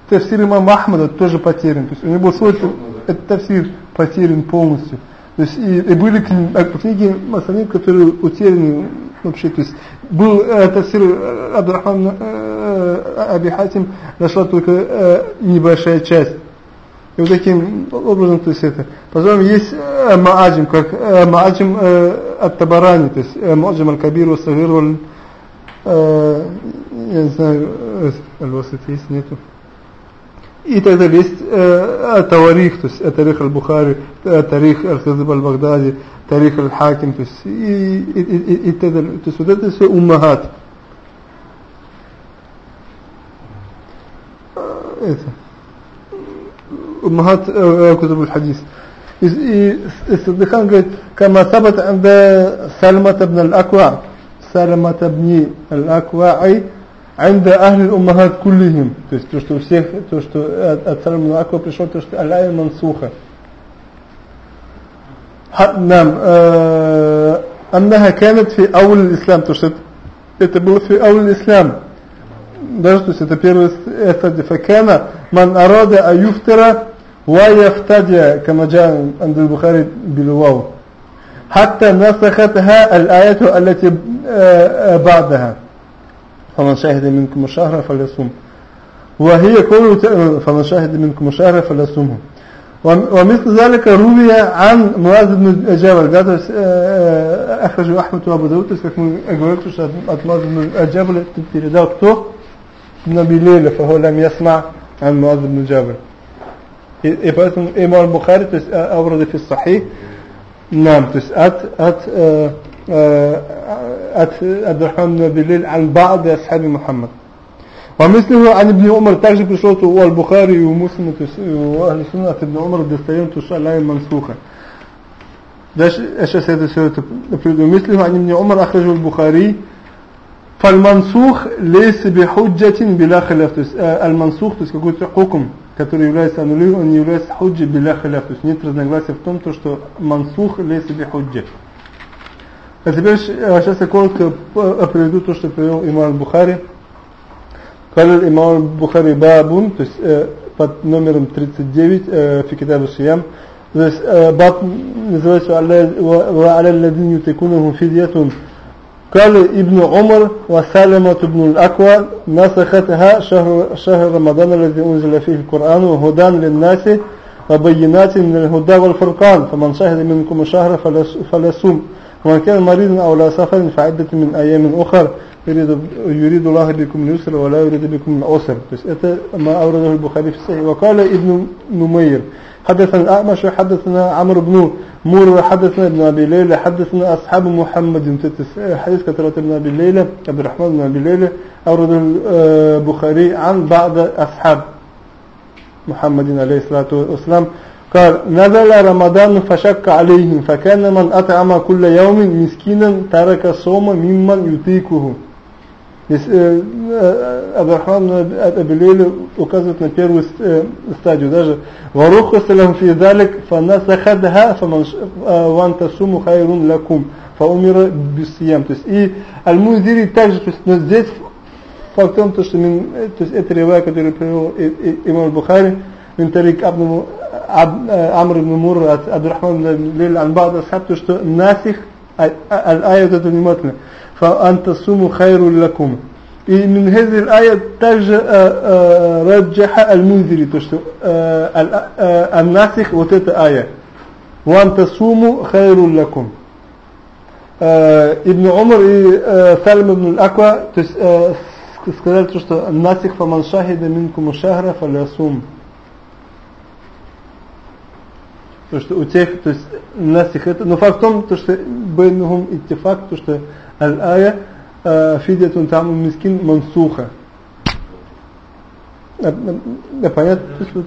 Тавсир имама Ахмада тоже потерян. То есть у него свой этот Тавсир потерян полностью. То есть и, и были книги масанид, которые утеряны вообще. То есть был э, Тавсир Абдурахман э, Аби Хатим, нашла только э, небольшая часть. И вот таким образом, то есть это. Потом есть э, Мааджим, как э, Мааджим э, от Табарани, то есть э, Мааджим Аль-Кабир, Васагир, э, я не знаю, э, Аль-Васит есть, нету. И далее. Есть э, Таварих, то есть Тарих Аль-Бухари, Тарих Аль-Хазиб Аль-Багдади, Тарих Аль-Хаким, то есть и так далее. То есть вот это все уммахат. Это. أمهات كتب الحديث الصديقان قالت كما ثبت عند سلمة بن الأكوع سلمة بن الأكوع عند أهل الأمهات كلهم то есть то что у всех то что от Салама бн Аква пришло то что Алая мансуха نعم أنها كانت في أول الإسلام то что это было في أول الإسلام даже то есть это первый стадия فكان من أراد أن يفطر ويفتدي كما جاء عند البخاري بالواو حتى نسختها الآية التي بعدها فمن شاهد منكم الشهر فليصوم وهي كل فمن شاهد منكم الشهر فليصومه ومثل ذلك روي عن معاذ بن جبل قال أخرج أحمد وأبو داود как мы говорили что от Муаз бн Джабаля передал кто? Наби Лейля فهو لم يسمع عن معاذ بن جبل И, и поэтому имам Бухари, то есть Аврада фи Сахи, нам, то есть от, от, от Абдурахман Билиль ан Ба'ды Асхаби Мухаммад. ومثله عن ابن عمر также пришло у Аль-Бухари и у Муслима, то есть у Ахли Сунна от ибн Умар достаем то, что Аллах мансуха. Дальше, я сейчас это все это приведу. مثله عن ابن عمر أخرجه البخاري فالمنسوخ ليس بحجة بلا خلاف. То есть аль-мансух, то есть какой-то хукм, Который является аннулированным, он не является худжи биля халяф. То есть нет разногласия в том, то, что мансух лей себе худжи. А теперь сейчас я коротко приведу то, что привел имам Бухари. Калил имам Бухари Бабун, то есть э, под номером 39 э, в Китабу Сиям. То есть э, баб называется «Ва аля ладин ютекунахум фидьятун» قال ابن عمر وسلمة بن الأكوى نسختها شهر, شهر رمضان الذي أنزل فيه القرآن وهدى للناس وبينات من الهدى والفرقان. فمن شهد منكم الشهر فليصوم. ومن كان مريضا أو لا سفر فعدة من أيام أخر يريد, يريد الله بكم اليسر ولا يريد بكم العسر. ما أورده البخاري في وقال ابن نمير حدثنا الأعمش حدثنا عمرو بن مر حدثنا ابن أبي ليلى حدثنا أصحاب محمد حديث كثرة ابن أبي ليلى عبد الرحمن بن أبي ليلى أورد البخاري عن بعض أصحاب محمد عليه الصلاة والسلام. قال نزل رمضان فشك عليهم فكان من أطعم كل يوم مسكينا ترك الصوم ممن يطيقه. Здесь э, э Абрахам э, э, Абелюэль указывает на первую стадию даже. «Варуху салям фидалик фанасахадха вантасуму хайрун лакум фаумира бисиям». То есть и Аль-Музири также, то есть, но здесь факт в том, то, что мин, то есть, это ревая, которую привел имам Бухари, мин тарик абну, аб, Амр ибн Мур от Абдурахман Лиль Анбад Асхаб, то что насих а, а, аль-ая, это внимательно. فأن تصوموا خير لكم и من هذه الآية также رجح المنذري то что الناسخ вот эта آية وأن تصوموا خير لكم Ибн Умар и Салим ибн Аква то есть, сказали, то, что насих фаман шахида минкум шахра фалясум. То, что у тех, то есть насих это, но факт в том, то, что бейнухум иттифак, то, что аль-ая фидятун там мискин мансуха. Да, понятно?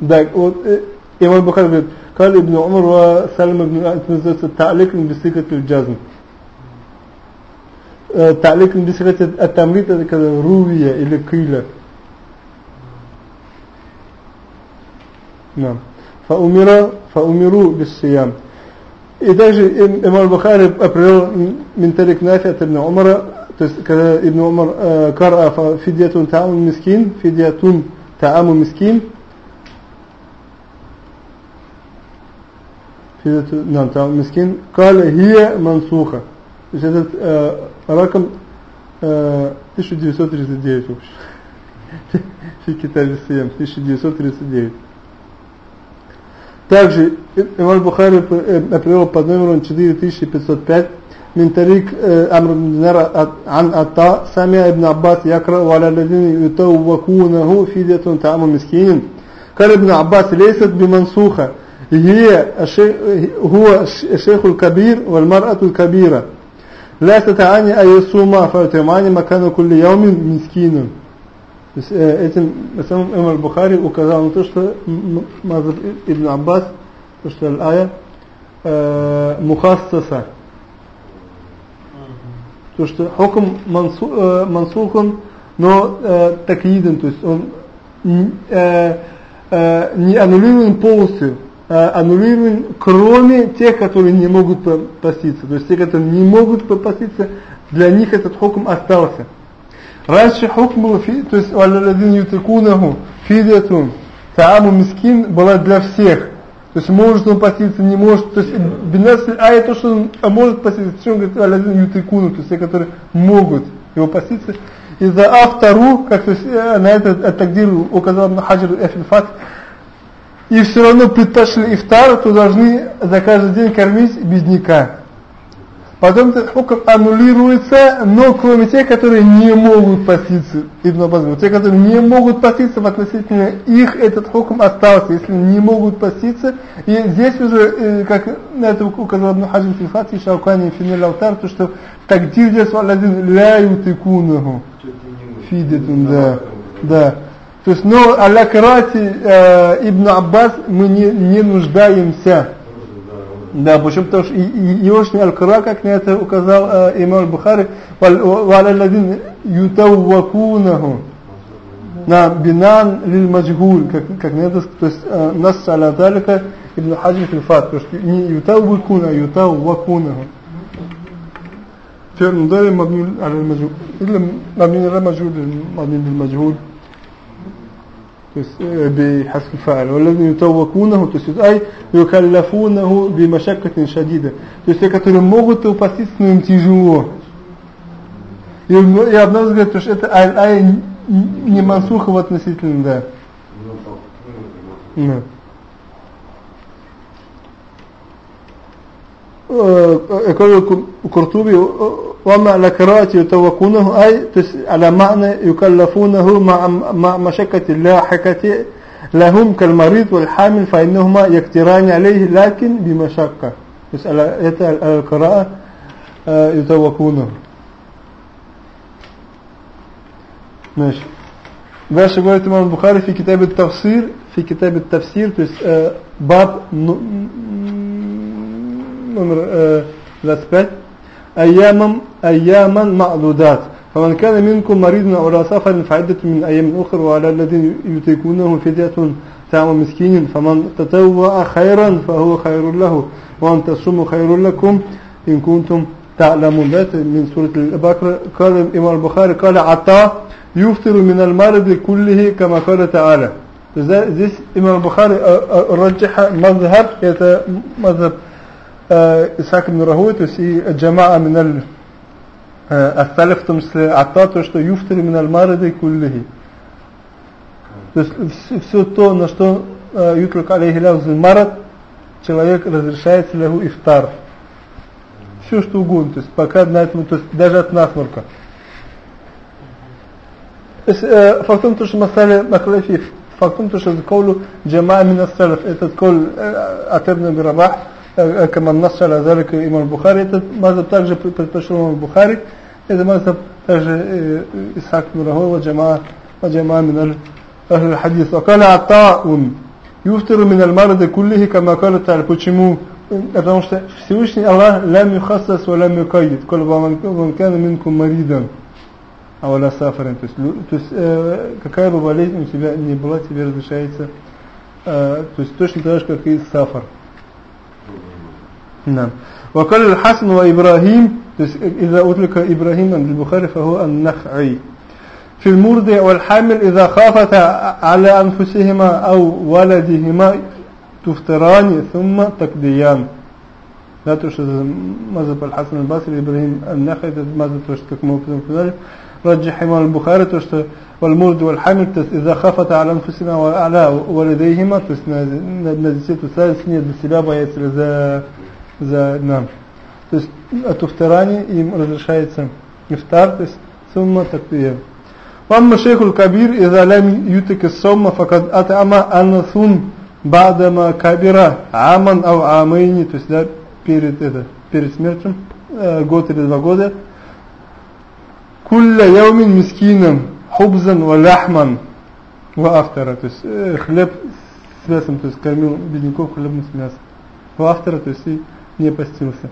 Да, вот Имам Бухари говорит, قال ابن عمر وسلم بن это называется تعليق بصيغة الجزم Э, تعليق بصيغة التمريض это когда руия или киля نعم فأمر فأمروا بالصيام И также имам Бухари привел من طريق نافع ابن عمر то есть когда Ибн Умар э, кара фидиятун тааму мискин фидиятун тааму мискин фидиятун нам тааму мискин каля хия мансуха то есть этот э, раком э, 1939 вообще في كتاب الصيام 1939 также имам Бухари привел под номером 4505 من طريق عمرو بن دينار عن عطاء سمع ابن عباس يقرأ وعلى الذين يتوكونه فدية طعام مسكين قال ابن عباس ليست بمنسوخة هي هو الشيخ الكبير والمرأة الكبيرة لا تتعني أن يصوم فيطعمان مكان كل يوم مسكين То есть этим самым Имам Бухари указал на то, что Мазаб Ибн Аббас, то, что аль-ая мухассаса, то что хукм мансу, мансухун, но э, такиден, то есть он э, э, не аннулирован полностью, а аннулирован кроме тех, которые не могут поститься. То есть те, которые не могут поститься, для них этот хукм остался. Раньше хукм был, то есть «Валладин ютикунаху фидятун» Тааму мискин была для всех. То есть может он поститься, не может. То есть бинас а это то, что он может поститься. Он говорит, «Валладин ютикуну», то есть те, которые могут его поститься. И за автору, как то есть, на этот тагдир указал на Хаджир Эфильфат, и все равно предпочли ифтар, то должны за каждый день кормить бедняка. Потом этот хукм аннулируется, но кроме тех, которые не могут поститься. Ибн Аббас те, которые не могут поститься, в относительно их этот хукм остался, если не могут поститься. И здесь уже, э, как на это указал Ибн Хаджим Фильфати, Шаукани Финель Алтар, то что так здесь валладин ля ютикунаху. Фидетун, да. Да. То есть, но аля карати э, Ибн Аббас мы не, не нуждаемся. Да, почему? Потому что Йошни Аль-Кара, как на это указал э, имам Бухари, وَعَلَى الَّذِينَ يُتَوَّكُونَهُ на бинан лиль маджгуль, как, как на это, то есть э, нас аля далика ибн хаджим фильфат, то есть не ютаввакуна, а ютаввакунаху. فعل مضارع مبني على المجهول إلا مبني على مجهول مبني بالمجهول بحسب الفاعل والذين يتوقونه то есть أي يكلفونه بمشقة شديدة то есть те которые могут упаститься но им тяжело и, и однажды говорит что это ай не мансуха относительно да да يقول القرطبي وما على قراءة يتوقونه أي على معنى يكلفونه مع مع مشقة اللاحقة لهم كالمريض والحامل فإنهما يكتران عليه لكن بمشقة بس على القراءة يتوقونه ماشي Дальше говорит имам Бухари في كتاب التفسير في كتاب التفسير то есть баб номер 25 أياما أياما معدودات فمن كان منكم مريض أو على سفر فعدة من أيام أخرى وعلى الذين يتيكونه فدية طعام مسكين فمن تطوع خيرا فهو خير له وأن تصوموا خير لكم إن كنتم تعلمون من سورة البقرة قال الإمام البخاري قال عطاء يفطر من المرض كله كما قال تعالى здесь имам Бухари رجح مذهب это مذهب Исаак ибн Рахуй, то есть и джамаа миналь Асталиф, в том числе Атта, то, что юфтари миналь марады куллихи. То есть все то, на что ютлак алейхи лявзу марад, человек разрешается лягу ифтар. Все что угодно, то есть пока на этом, то есть даже от насморка. Факт в том, что мы стали Маклафи, факт в том, что это колу джамаа мин асталиф, этот кол Атабна Бирабах, كما نص على ذلك إمام البخاري это مذهب также предпочел имам Бухари это مذهب также إسحاق بن راهويه وجماعة وجماعة من أهل الحديث وقال عطاء Юфтару мин аль-марады куллихи, кама кала та'аль. Почему? Потому что Всевышний Аллах лам юхассас ва лам юкайид. Кол ван кана минкум маридан. А валя сафарин. То есть, то есть э, какая бы болезнь у тебя не была, тебе разрешается э, то есть точно так же, как и сафар. نعم. وقال الحسن وإبراهيم إذا أطلق إبراهيم عند البخاري فهو النخعي. في المرضع والحامل إذا خافت على أنفسهما أو ولدهما تفتران ثم تقديان لا تشهد مذهب الحسن البصري إبراهيم النخعي ماذا تشهد؟ كما ذلك. رجح إمام البخاري تشهد والمرض والحامل إذا خافت على أنفسهما وعلى ولديهما تسنى نزيسيت الثالث سنية بالسلاب ويتسل за нам. То есть от уфтарани им разрешается ифтар, то есть сумма таквия. وأما الشيخ الكبير إذا لم يتك الصوم فقد أطعم أنثون بعدما كبر عاما أو عامين то есть да, перед, это, перед смертью э, год или два года كل يوم مسكينا خبزا ولحما وأفطر то есть э, хлеб с мясом то есть кормил бедняков хлебом с мясом وأفطر то есть и не постился.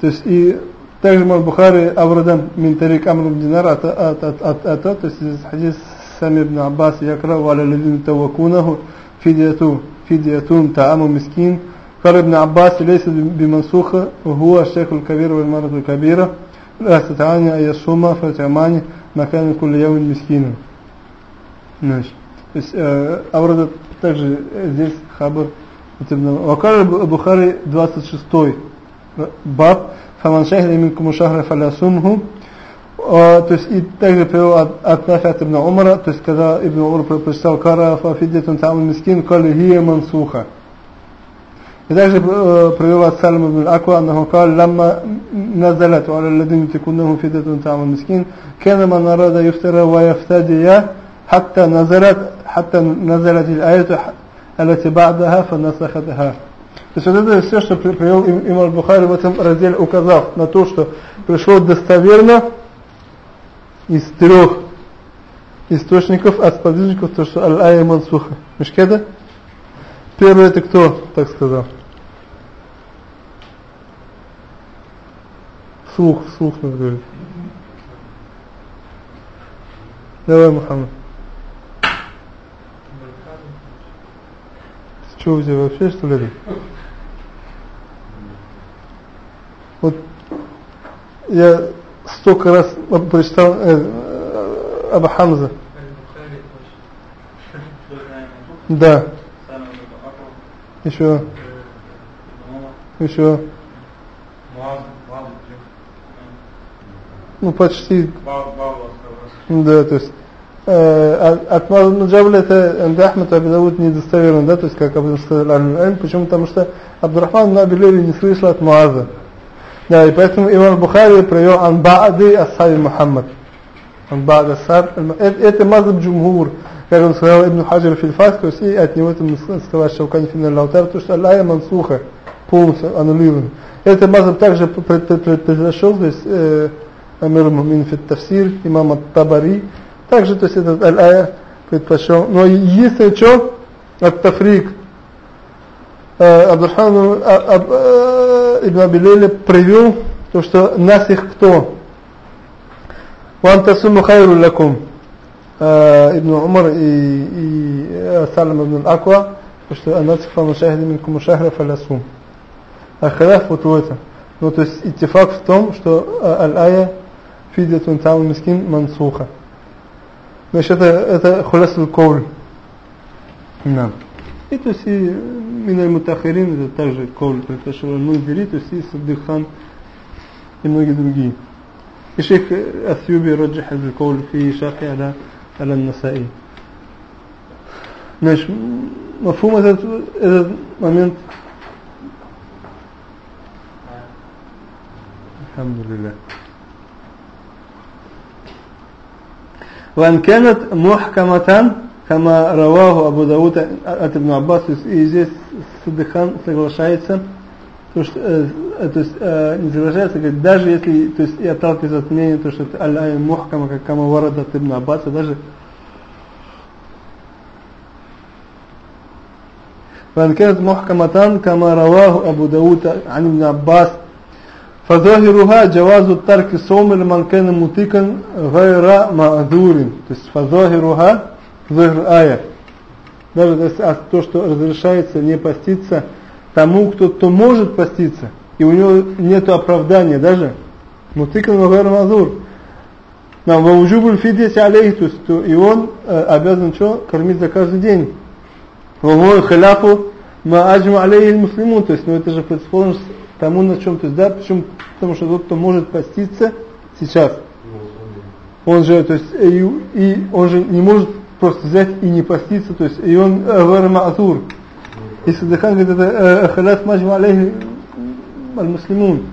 То есть и также Мал Бухари Аврадан мин тарик Амр ибн Динар ата, то есть из хадис Сами ибн Аббас якра валя лидин тавакунаху фидияту фидиятун тааму мискин قال ابن عباس ليس بمنسوخة وهو الشيخ الكبير والمرأة الكبيرة لا تستطيعان أن يصوم فتعمان مكان كل يوم مسكينا ماشي то есть э, Аврада также здесь хабар وقال البخاري 26 баб فمن شهد منكم الشهر فليصومه то есть и также привел от, от Нафиат ибн Умара, то есть когда Ибн Умар прочитал кара фафидятун та'аму мискин, кали хия мансуха. И также привел от Салим ибн Аква, аннаху кал, лама назалат, وعلى الذين تكونهم فدية طعام المسكين كان من أراد يفتر ويفتدي حتى نزلت حتى نزلت الآية التي بعدها فنسختها. То есть вот это все, что привел имам Бухари в этом разделе, указав на то, что пришло достоверно из трех источников от сподвижников, то, что Аль-Ая Мансуха. Мешкеда? Первый это кто так сказал? Слух, слух надо говорить. Давай, Мухаммад. Что у тебя вообще что ли? Вот я столько раз прочитал э, э, Аба Хамза. Да. Еще. Еще. Ну почти. Да, то есть от Мазана Джабля это Анди Ахмад Аби Дауд недостоверно, да, то есть как об почему? Потому что Абдурахман Набилеви не слышал от Муаза. Да, и поэтому Имам Бухари привел Анбаады Асхаби Мухаммад. Анбаады Асхаб. Это Мазаб Джумхур, как он сказал Ибн Хаджир Фильфас, то есть и от него там сказал Шаукани Финна Лаутар, то что Аллая Мансуха полностью аннулирован. Это Мазаб также произошел, то есть э, Амир Мумин Фит Тавсир, имам Ат-Табари, также, то есть этот аль-ая предпочел. Но если что, от тафрик Абдурхан Ибн Абилеля привел то, что нас их кто? Тасуму хайру лакум. Ибн Умар и, Салам ибн Аква, то что анасих фану шахиди минкум шахра фалясум. А халяф вот в этом. Ну, то есть иттифак в том, что аль-ая фидятун таму мискин мансуха. Значит, это, это хуласул коуль. Да. И то есть и миналь мутахирин, это также коуль, то есть Мундири, то есть и Саддыхан и многие другие. И шейх Асюби раджих القول في شرح على على النسائي. Значит, مفهوم этот, этот момент الحمد لله وأن كانت محكمة كما رواه أبو داود от Ибн Аббас, и здесь Садыхан соглашается, то, что, э, то есть э, не соглашается, говорит, даже если, то есть и отталкивается от мнения, то, что это аль мухкама, как кама варада от Ибн Аббаса, даже وإن كانت محكمة كما رواه أبو داود عن ابن عباس Фазохируха джавазу тарки сомель манкена мутикан гайра маадурин. То есть фазохируха, зохир ая. Даже а то, что разрешается не поститься тому, кто то может поститься, и у него нет оправдания даже. Мутикан гайра маадур. Нам ваужубуль фидеси алейхи, то есть и он э, обязан что? Кормить за каждый день. Вагой халяфу ма аджма алейхи муслимун. То есть, ну это же предположено тому, на чем, то есть, да, почему? Потому что тот, кто может поститься сейчас, он же, то есть, и, и он же не может просто взять и не поститься, то есть, и он э, вармаатур. И Садыхан говорит, это э, халас маджма алейхи аль-муслимун.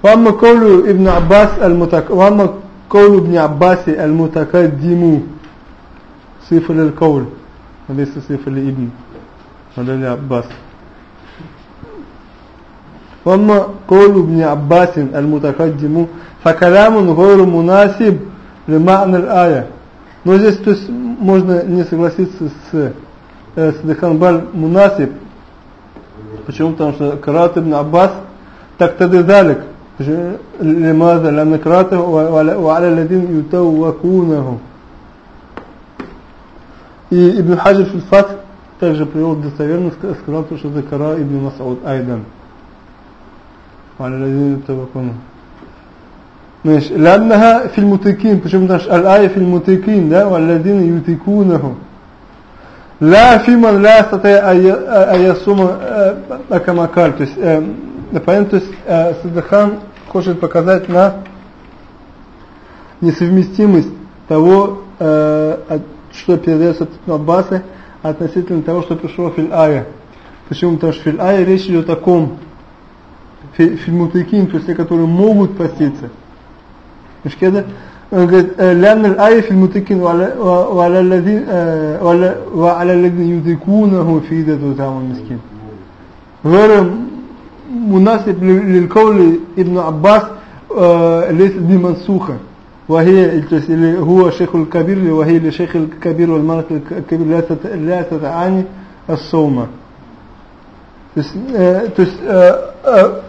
Вамма колю ибн Аббас аль-мутак, вамма колю ибн Аббаси аль-мутакаддиму. Сифр аль-кол. Алиса сифр аль-ибн. Аль-Аббас. аббас. وأما قول ابن عباس المتقدم فكلام غير مناسب لمعنى الآية но здесь то есть, можно не согласиться с, э, с Деханбаль Мунасиб почему? потому что Карат ибн Аббас تقتضي ذلك لماذا؟ لأن قراءته وعلى الذين يتوكونه И Ибн Хаджир в Фат также привел достоверно, сказал, что это Кара Ибн Мас'уд Айдан. وعلى الذين يتوكونه ماشي لأنها في المتقين почему потому что الآية في المتقين да والذين يتقونه لا في من لا يستطيع أن يصوم كما قال то есть Понятно, то есть э, Садахан хочет показать на несовместимость того, э, что передается от Аббаса относительно того, что пришло в Филь-Ая. Почему? Потому что в Филь-Ая речь идет о ком? Фильмутыкин, то есть те, которые могут поститься. Мешкеда? Он говорит, لأن الآية في المتقين وعلى الذين وعلى الذين يذكونه في ذات تعامل المسكين غير مناسب للقول ابن عباس ليس بمنسوخة وهي اللي هو شيخ الكبير وهي لشيخ الكبير والملك الكبير لا تتعاني الصوم то есть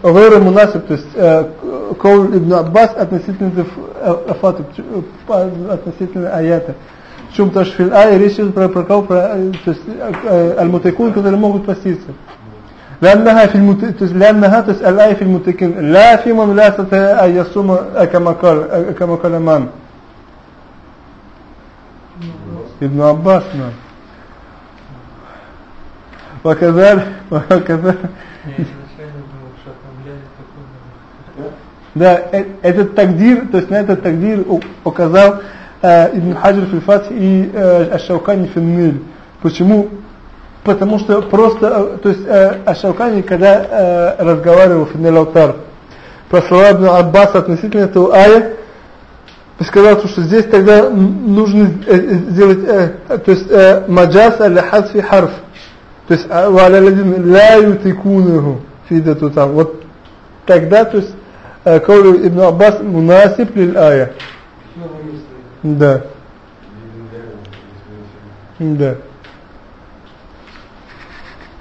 غير مناسب то есть قول ابن عباس относительно фату относительно аята Почему? Потому что в ае речь идет про, про кого? Про, то есть аль-мутайкун, которые могут поститься. لأنها في المت... لأنها تسأل آية في المتكين لا في من لا يستطيع أن يصوم كما قال كما قال من ابن عباس نعم показали, показали. Да, э, этот такдир то есть на этот такдир указал э, Ибн Хаджир Фильфат и э, Ашаукани Финниль. Почему? Потому что просто, то есть Ашаукани, когда разговаривал Финниль Аутар, про слова Ибн Аббаса относительно этого ая, сказал, что здесь тогда нужно сделать, то есть маджаз аль-хадфи харф. То есть а, «Валя-ладин ля ютикунуху» фидату там. Вот тогда, то есть, э, Каулю Ибн Аббас мунасиб лиль ая. Да. Да.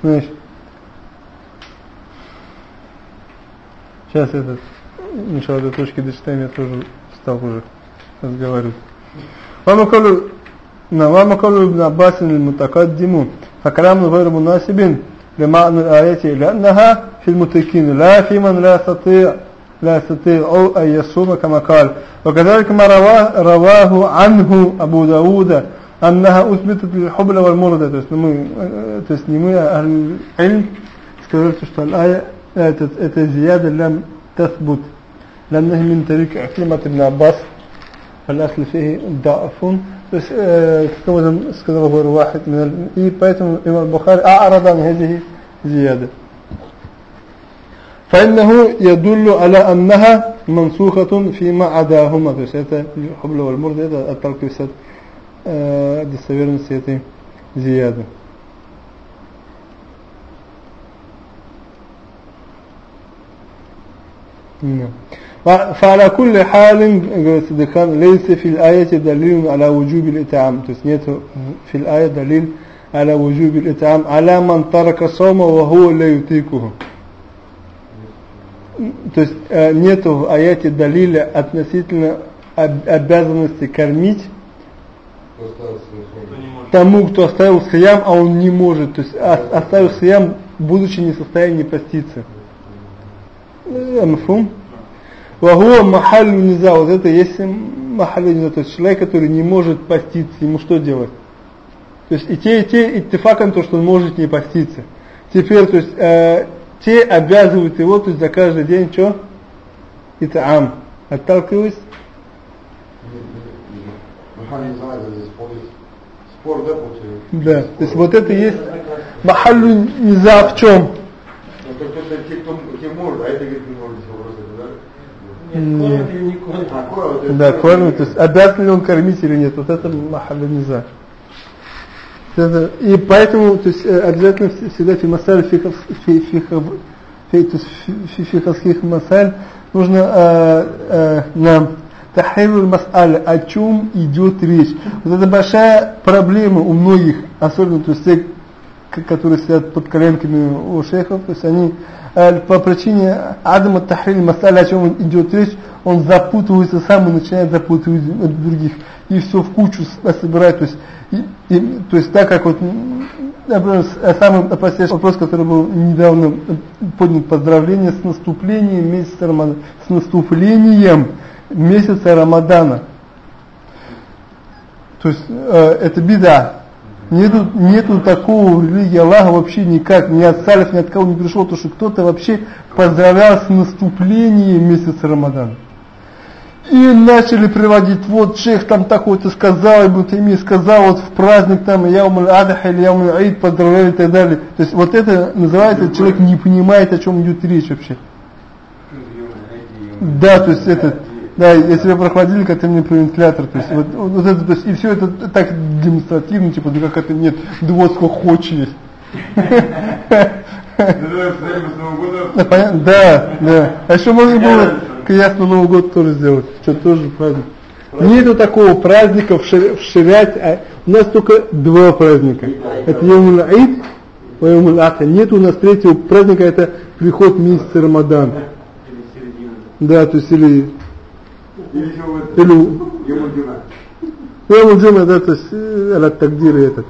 Знаешь? Сейчас этот, сначала до точки дочитаем, я тоже встал уже разговаривать. Вам Каулю نعم وما قول ابن عباس المتقدم فكلام غير مناسب لمعنى الآية لأنها في المتكين لا في من لا يستطيع لا يستطيع أن يصوم كما قال وكذلك ما رواه, رواه عنه أبو داود أنها أثبتت للحبل والمرضى تسلموا أهل العلم сказали, что الآية эта زيادة لم تثبت لأنها من طريق عكرمة بن عباس فالأصل فيه ضعف то есть э, каким сказал говорю واحد من и поэтому имам Бухари أعرض عن هذه زيادة فإنه يدل على أنها منسوخة فيما عداهما то есть это الحبل والمرض это отталкивается от э, достоверности этой зияды Фаля кулли халин, говорится Дехан, лейса фил аяте далилин аля вуджубил итаам. То есть нету фил ая далил аля вуджубил итаам. Аля ман тарака сома ва хуа леютикуху. То есть нету в аяте далиля относительно обязанности кормить тому, кто оставил сиям, а он не может. То есть оставил сиям, будучи не в состоянии поститься. Э, Мафум? Вагуа махалю низа, вот это есть махалю низа, то есть человек, который не может поститься, ему что делать? То есть и те, и те, иттифаком то, что он может не поститься. Теперь, то есть, э, те обязывают его, то есть за каждый день что? Знаю, здесь спорит. Спор, да, получается? Да, то есть вот это и есть махаллю низа в чем? Ну, те, кто, те может, а это говорит, не может, если вопрос это, да? Нет, или не кормят. А, кора, вот это- Да, кормит, то есть обязан ли он кормить или нет, вот это низа. Это- И поэтому, то есть э, обязательно вс- всегда фи масаль фихов, фи, фихов, фиховских масаль нужно э, э, нам тахрируль мас'аля, о чем идет речь. Вот это большая проблема у многих, особенно то есть те, которые сидят под коленками у шейхов, то есть они э, по причине адама тахрили масаля, о чем идет речь, он запутывается сам и начинает запутывать других. И все в кучу собирает. То есть, и- и- то есть так как вот, э, самый простейший вопрос, который был недавно э, поднят, поздравление с наступлением месяца Рамадана. С наступлением месяца Рамадана. То есть э, это беда. Нету, нету такого в религии Аллаха вообще никак, ни от салиф, ни от кого не пришло, то что кто-то вообще поздравлял с наступлением месяца Рамадана. И начали приводить, вот шейх там такой-то сказал, Ибн Тайми сказал, вот в праздник там Яумуль Адах или Яумуль Аид поздравляли и так далее. То есть вот это называется, человек не понимает, о чем идет речь вообще. Да, то есть это, да, если я про холодильник, это мне про вентилятор, то есть вот, вот это, то есть и все это так демонстративно, типа, да как это нет, да вот сколько хочешь. Ну. Да, понятно? Да, да. А еще можно было ясно Новый год тоже сделать. Что тоже праздник. Нету такого праздника в, шариате, а у нас только два праздника. Это Йомуль Аид, и Йомуль Аха. Нет у нас третьего праздника, это приход месяца Рамадан. Да, то есть или, Или Йомуль Джума. Джума, да, то есть э, Алят Тагдир и этот.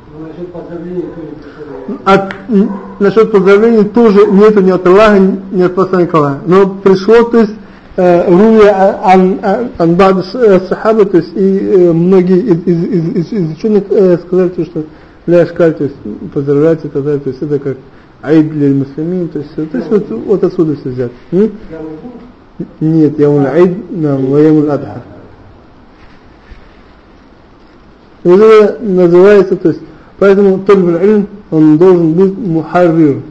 От, м, насчет поздравлений тоже нету ни от Аллаха, ни от посланника Аллаха. Но пришло, то есть, э, руя ан, ан, ан бад э, сахаба, то есть, и многие из, из, из, из, ученых сказали, то, что ля ашкаль, то есть, поздравлять и так далее, то есть, это как аид для мусульмин, то есть, то есть вот, вот отсюда все взято. Я могу? Яумул аид, нам, яумул адха. Вот это называется, то есть, поэтому Тольбуль Ильм, он должен быть мухаррир.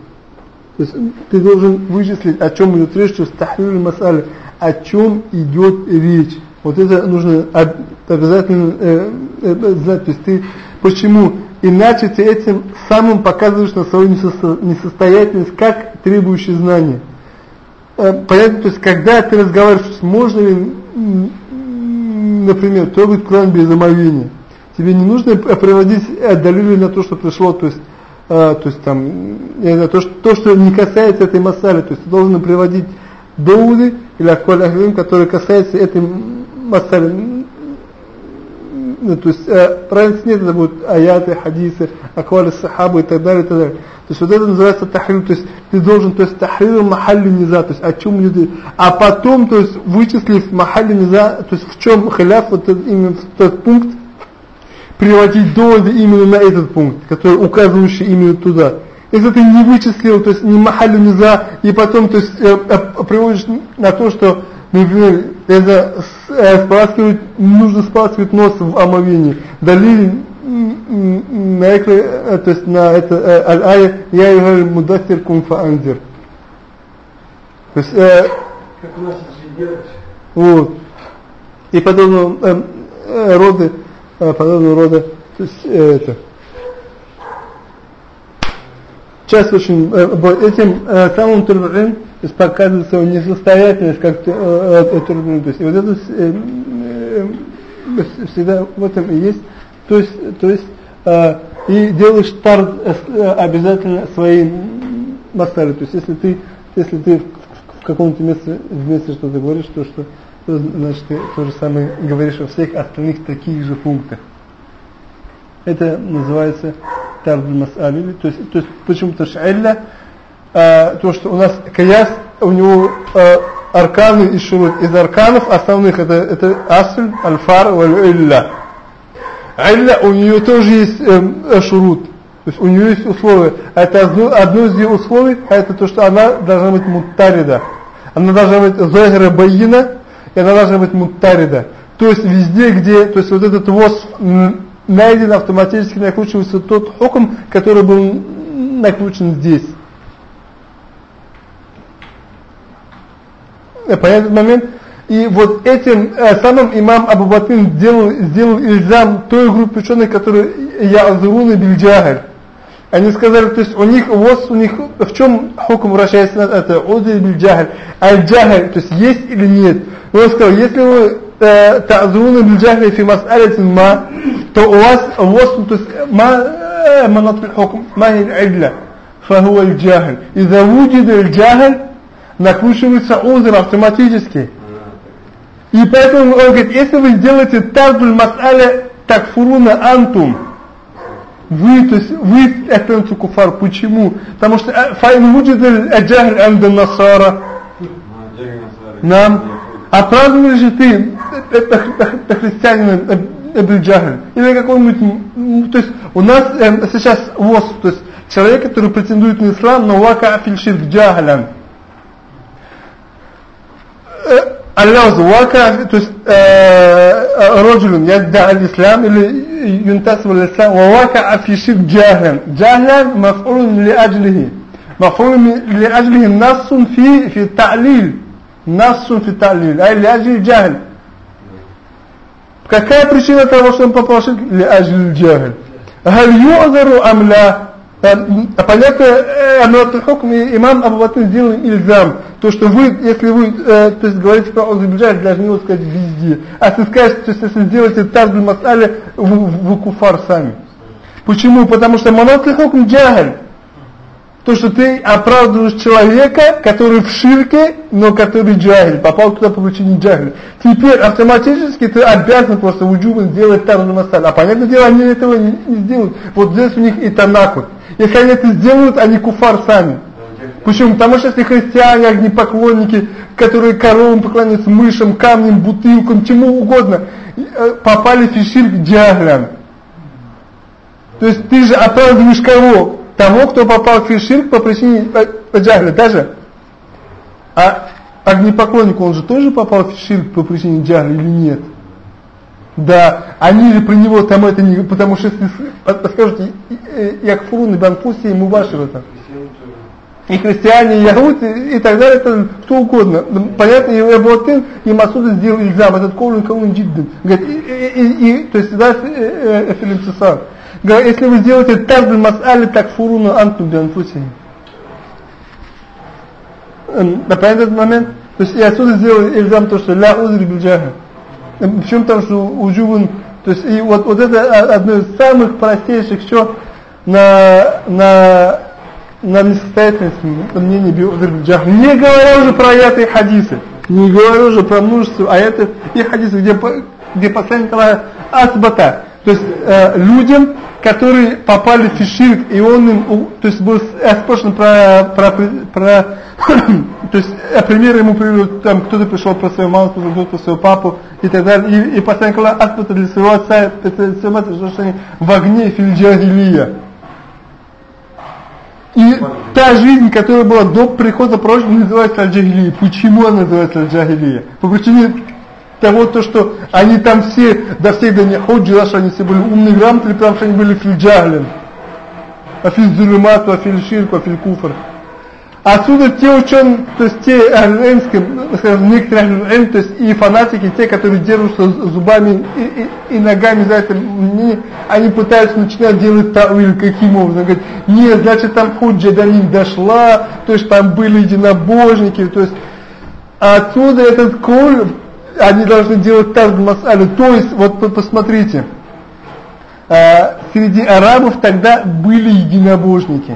То есть ты должен вычислить, о чем идет речь, то есть тахрир масали, о чем идет речь. Вот это нужно об- обязательно э, э, знать. То есть ты почему? Иначе ты этим самым показываешь на свою несостоятельность, как требующий знания. Э, Понятно, то есть когда ты разговариваешь, можно ли, например, трогать Коран без омовения? Тебе не нужно приводить э, далили на то, что пришло, то есть, э, то есть там, я знаю, то, что, то, что не касается этой масали, то есть ты должен приводить доуды или акваль которые касаются этой м, масали. Ну, то есть, э, разницы нет, это будут аяты, хадисы, аквали сахабы и так далее, и так далее. То есть вот это называется тахрир, то есть ты должен, то есть тахрир махалли низа, то есть о чем люди, а потом, то есть вычислив махалли низа, то есть в чем халяф, вот этот, именно в тот пункт, приводить доводы именно на этот пункт, который указывающий именно туда. Если ты не вычислил, то есть не махалю низа, и потом то есть, э, э, приводишь на то, что, например, это э, споласкивать, нужно споласкивать нос в омовении. Далили на это, э, то есть на это э, аль-ая я югаль мудассир кум фаанзир. То есть, э, вот. И подобного э, э, рода, э, подобного рода, то есть э, это. Часто очень э, этим э, самым турбулентным то есть показывает свою несостоятельность, как э, э, турбулент. То есть и вот это э, э, э, всегда в этом и есть. То есть, то есть э, и делаешь тар э, обязательно своей масали. То есть если ты, если ты в каком-то месте, месте что-то говоришь, то что то, значит ты то же самое говоришь во всех остальных таких же пунктах. Это называется тард масали. То есть, то есть почему? Потому а, то что у нас каяс, у него а, арканы и шурут. Из арканов основных это, это асль, альфар, валь илля. Илля у нее тоже есть э, шурут. То есть у нее есть условия. Это одно, одно из ее условий, а это то, что она должна быть муттарида. Она должна быть захира байина, и она должна быть муттарида. То есть везде, где, то есть вот этот воз найден, автоматически накручивается тот хукм, который был накручен здесь. Понятный момент? И вот этим э, самым имам Абу Батин сделал, сделал ильзам той группе ученых, которые Яазуруны Бильджахаль. Они сказали, то есть у них, вот у них, в чем хукм вращается это, Уды Бильджахаль, аль-Джахаль, то есть есть или нет. И он сказал, если вы э, Таазуруны Бильджахаль фи мас'алятин ма, то у вас, у вас, то есть, ма, манат хукм, ма иль-илля, фаху аль-Джахаль. Иза вуджида аль-Джахаль, накручивается узр автоматически. И поэтому он говорит, если вы сделаете тардуль мас'аля такфуруна антум, вы, то есть, вы это куфар. Почему? Потому что файн вуджид аджахль анда насара. Нам. Оправдывали же ты это христианин Эбриджахль. Или какой-нибудь, то есть у нас э, сейчас ВОЗ, то есть человек, который претендует на ислам, но вака афильширк джахлян. اللوز واقع رجل يدعي الإسلام ينتسب للإسلام وواقع في شرك جاهلا جاهلا مفعول لأجله مفعول لأجله نص في في التعليل نص في التعليل أي لأجل الجهل Какая причина того, что он попал в ширк? لأجل الجهل هل يعذر أم لا Понятно, Амилатуль Хукм и имам Абу Батин сделал ильзам. То, что вы, если вы э, то есть, говорите про Озабиджаль, должны его сказать везде. А если скажете, то есть, если сделаете Тарбуль Мас'аля, вы, вы куфар сами. Почему? Потому что Манатуль Хукм джагаль. То, что ты оправдываешь человека, который в ширке, но который джагель, попал туда по причине джагеля. Теперь автоматически ты обязан просто уджубан сделать Тарбуль Мас'аля. А понятное дело, они этого не, не сделают. Вот здесь у них и танакут. Если они это сделают, они куфар сами. Почему? Потому что если христиане, огнепоклонники, которые коровам поклоняются, мышам, камням, бутылкам, чему угодно, э, попали в фиширк джаглям. То есть ты же оправдываешь кого? Того, кто попал в фиширк по причине джагля, даже. А огнепоклонник, он же тоже попал в фиширк по причине джагля или нет? Да, они же про него там это не... Потому что если скажете, Якфурун и Банфуси и Мубашир это. И христиане, и Яхуд, и, так далее, это кто угодно. Понятно, и Эбуатин, и Масуда сделал Ильзам, этот Коулин Каулин Джиддин. Говорит, и, и, и, то есть, да, Филипп Цесар. Говорит, если вы сделаете Тарбин Мас'али, так фуруна антум Банфуси. Да, понятно этот момент? То есть, и отсюда сделал Ильзам то, что ля узри бильджаха. Почему? Потому что уджубун, то есть и вот, вот это одно из самых простейших, что на, на, на несостоятельность мнения биодрджах. Не говоря уже про аяты и хадисы, не говоря уже про множество аятов и хадисов, где, где посланник асбата, то есть э, людям, которые попали в ширк, и он им, то есть был спрашиван про, про, про то есть а пример ему привел, там кто-то пришел про свою маму, кто-то про своего папу и так далее, и, и посланник Аллаха асбата для своего отца, это что они в огне фильджагилия. И та жизнь, которая была до прихода пророка, называется аль-джахилия. Почему она называется аль-джахилия? По причине того, то, что они там все, до всех до них ходжи, что они все были умные, грамотные, потому что они были фильджахлин. Афиль зулюмату, афиль ширку, афиль куфр. Отсюда те ученые, то есть те ахлюэмские, скажем, некоторые ахлюэм, то есть и фанатики, те, которые держатся зубами и, и, и ногами за это мнение, они пытаются начинать делать тауиль, каким образом, говорят, нет, значит там худжа до них дошла, то есть там были единобожники, то есть отсюда этот коль, они должны делать тарг масалю, то есть, вот посмотрите, э, среди арабов тогда были единобожники.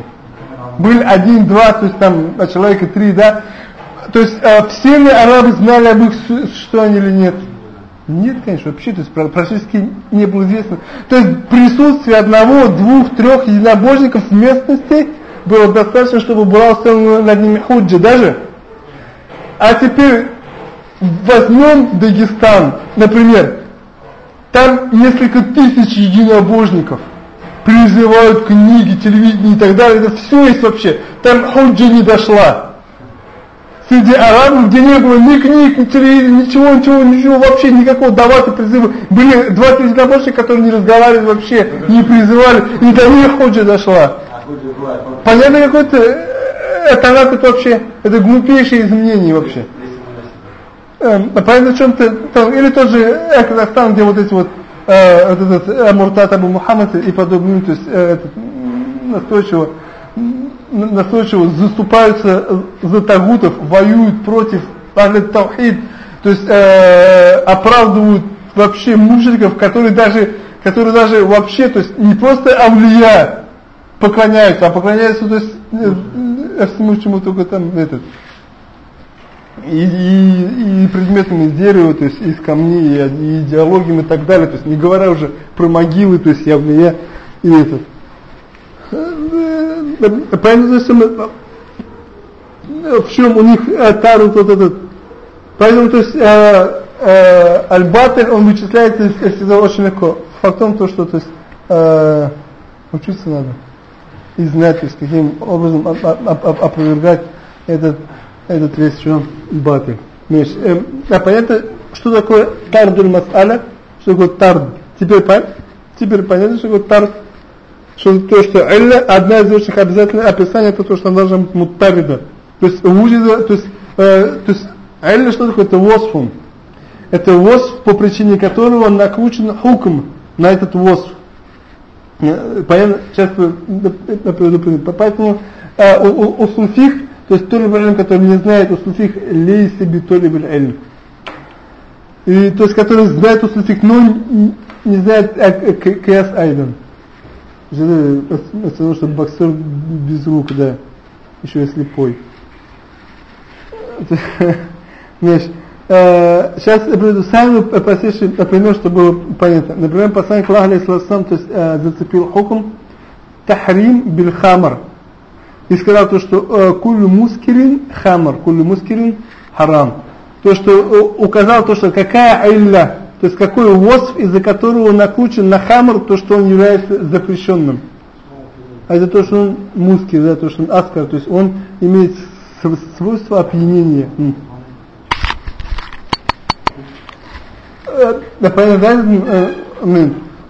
Был один, два, то есть там а человека три, да. То есть э, все ли арабы знали об их существовании или нет? Нет, конечно, вообще, то есть практически не было известно. То есть присутствие одного, двух, трех единобожников в местности было достаточно, чтобы была установлена над ними худжа даже. А теперь возьмем Дагестан, например, там несколько тысяч единобожников призывают книги, телевидение и так далее, это все есть вообще. Там худжа не дошла. Среди арабов, где не было ни книг, ни телевидения, ничего, ничего, ничего, вообще никакого давата призыва. Были два единобожника, которые не разговаривали вообще, не призывали, и до них худжа дошла. Понятно, какой-то, это, это вообще, это глупейшее изменение вообще. Эм, понятно, в чем-то, или тот же Казахстан, где вот эти вот э, этот э, Муртат Абу Мухаммад и подобные, то есть э, этот, настойчиво, настойчиво заступаются за тагутов, воюют против Ахлет Таухид, то есть э, оправдывают вообще мужиков, которые даже, которые даже вообще, то есть не просто авлия поклоняются, а поклоняются, то есть э, э, всему чему только там этот и, и, и предметами из дерева, то есть из камней, и, и идеологиями и так далее, то есть не говоря уже про могилы, то есть явления и этот. Поэтому, то в чем у них тарут вот этот, поэтому, то есть, э, э, аль он вычисляется всегда очень легко. Факт в том, то, что, то есть, э, учиться надо и знать, то есть, каким образом опровергать этот этот весь что батыль. Эм, а понятно, что такое тардуль мас'аля, что такое тард. Теперь, теперь понятно, что такое тард. Что то, что илля, одна из очень обязательных описаний, это то, что она должна быть муттарида. То есть, вужида, то есть, э, то есть, илля, что такое? Это восфун. Это восф, по причине которого накручен хукм на этот восф. Понятно? Сейчас приведу Поэтому э, у, у, у суфих то есть толиб аль который не знает услуфих, лейся би толиб аль И то есть который знает услуфих, но не знает каяс айдан. Потому что боксер без рук, да. Еще и слепой. Значит, сейчас я приведу самый простейший пример, чтобы было понятно. Например, посланник Аллаха, то есть зацепил хукм тахрим биль хамар и сказал то, что э, кулю мускирин хамар, кулю мускирин харам. То, что э, указал то, что какая айля, то есть какой восф, из-за которого накручен на хамар, то, что он является запрещенным. А это то, что он мускир, да, то, что он аскар, то есть он имеет свойство опьянения. Э,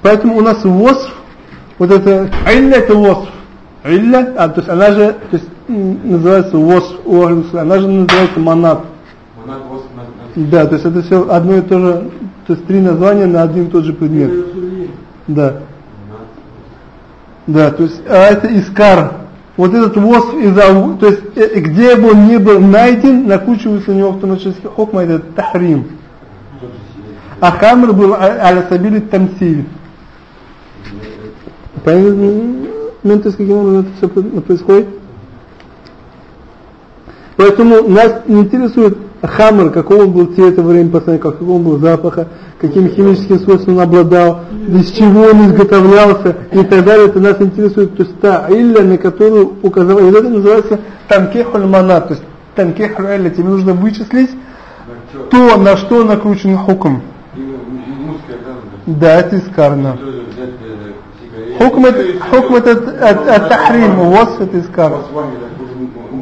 поэтому у нас восф, вот это айля это восф. Илля, а, то есть она же то есть, называется ВОС, она же называется манат. Манат, ВОС, Да, то есть это все одно и то же, то есть три названия на один и тот же предмет. Да. Да, то есть, а это искар. Вот этот ВОС, из-за, то есть э, где бы он ни был найден, накручивается у него автоматически хокма, это тахрим. А камер был а, аля сабили тамсиль. Понятно? То есть каким образом это все происходит? Поэтому нас не интересует хаммер, какого он был цвета во время посланника, какого он был запаха, каким химическим свойством он обладал, из чего он изготовлялся и так далее. Это нас интересует, то есть та илля, на которую указал, и это называется танкехуль мана, то есть танкехуль илля, тебе нужно вычислить то, на что накручен хукм. Да, это искарно. Хукм этот от тахрим, восфет из кар.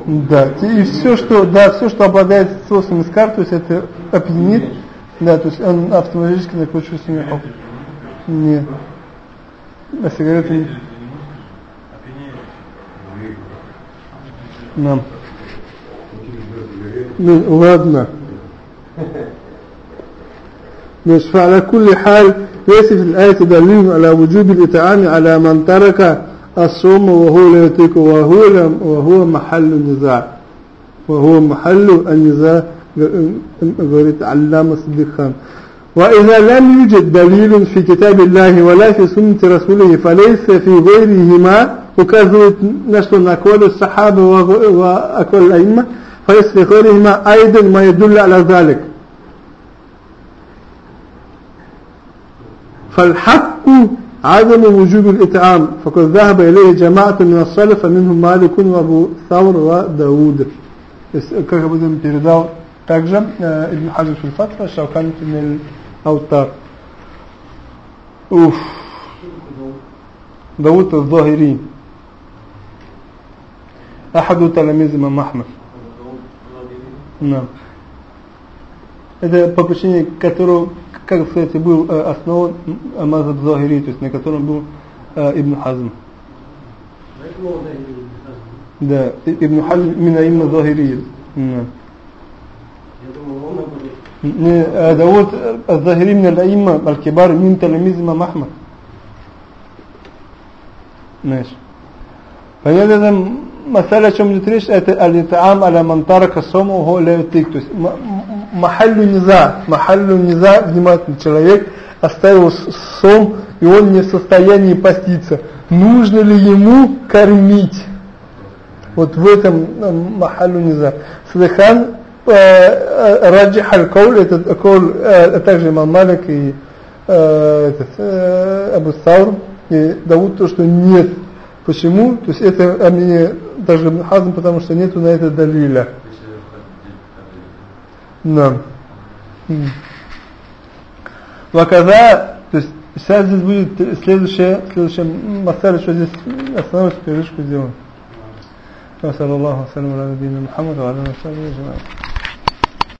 Да, и все, что, да, все, что обладает соусом из кар, то есть это опьянит, да, то есть он автоматически закручивает с ними хукм. Нет. А сигареты нет. Нам. Ну, ладно. Ну, Значит, на кулли халь كيف في الآية دليل على وجوب الإطعام على من ترك الصوم وهو لا يترك وهو, وهو محل النزاع وهو محل النزاع قريت علامة صديق خان وإذا لم يوجد دليل في كتاب الله ولا في سنة رسوله فليس في غيرهما وكذلك نشر أقوال الصحابة وأقوال الأئمة فليس في غيرهما أيضا ما يدل على ذلك. فالحق عدم وجوب الإطعام فقد ذهب إليه جماعة من السلف منهم مالك وأبو ثور وداود как об этом передал также Ибн Хаджи Фильфатра, Шаукан Финель Аутар. Уф. Дауд Ал-Захири. أحد تلاميذ إمام أحمد نعم это по причине которого, как сказать, был основан Мазаб Захири, то есть на котором был Ибн Хазм. Да, Ибн Хазм именно именно Захири. Да. داود الظاهري من الأئمة الكبار من تلاميذ إمام أحمد ماشي понятно Масаля, о чем идет речь, это аль-итаам аля мантара касомуху леутик. То есть махаллю низа, махаллю низа, внимательный человек, оставил сом, и он не в состоянии поститься. Нужно ли ему кормить? Вот в этом э, махаллю низа. Садыхан, э, э, раджи халькаул, это каул, а также имам Малик и этот, Абу Саур, и Давуд, то, что нет Почему? То есть это мнение даже Хазм, потому что нету на это далиля. Да. Ваказа, то есть сейчас здесь будет следующее, следующее масаля, что здесь остановимся, передышку сделаем. وصلى الله وسلم على نبينا محمد وعلى اله وصحبه اجمعين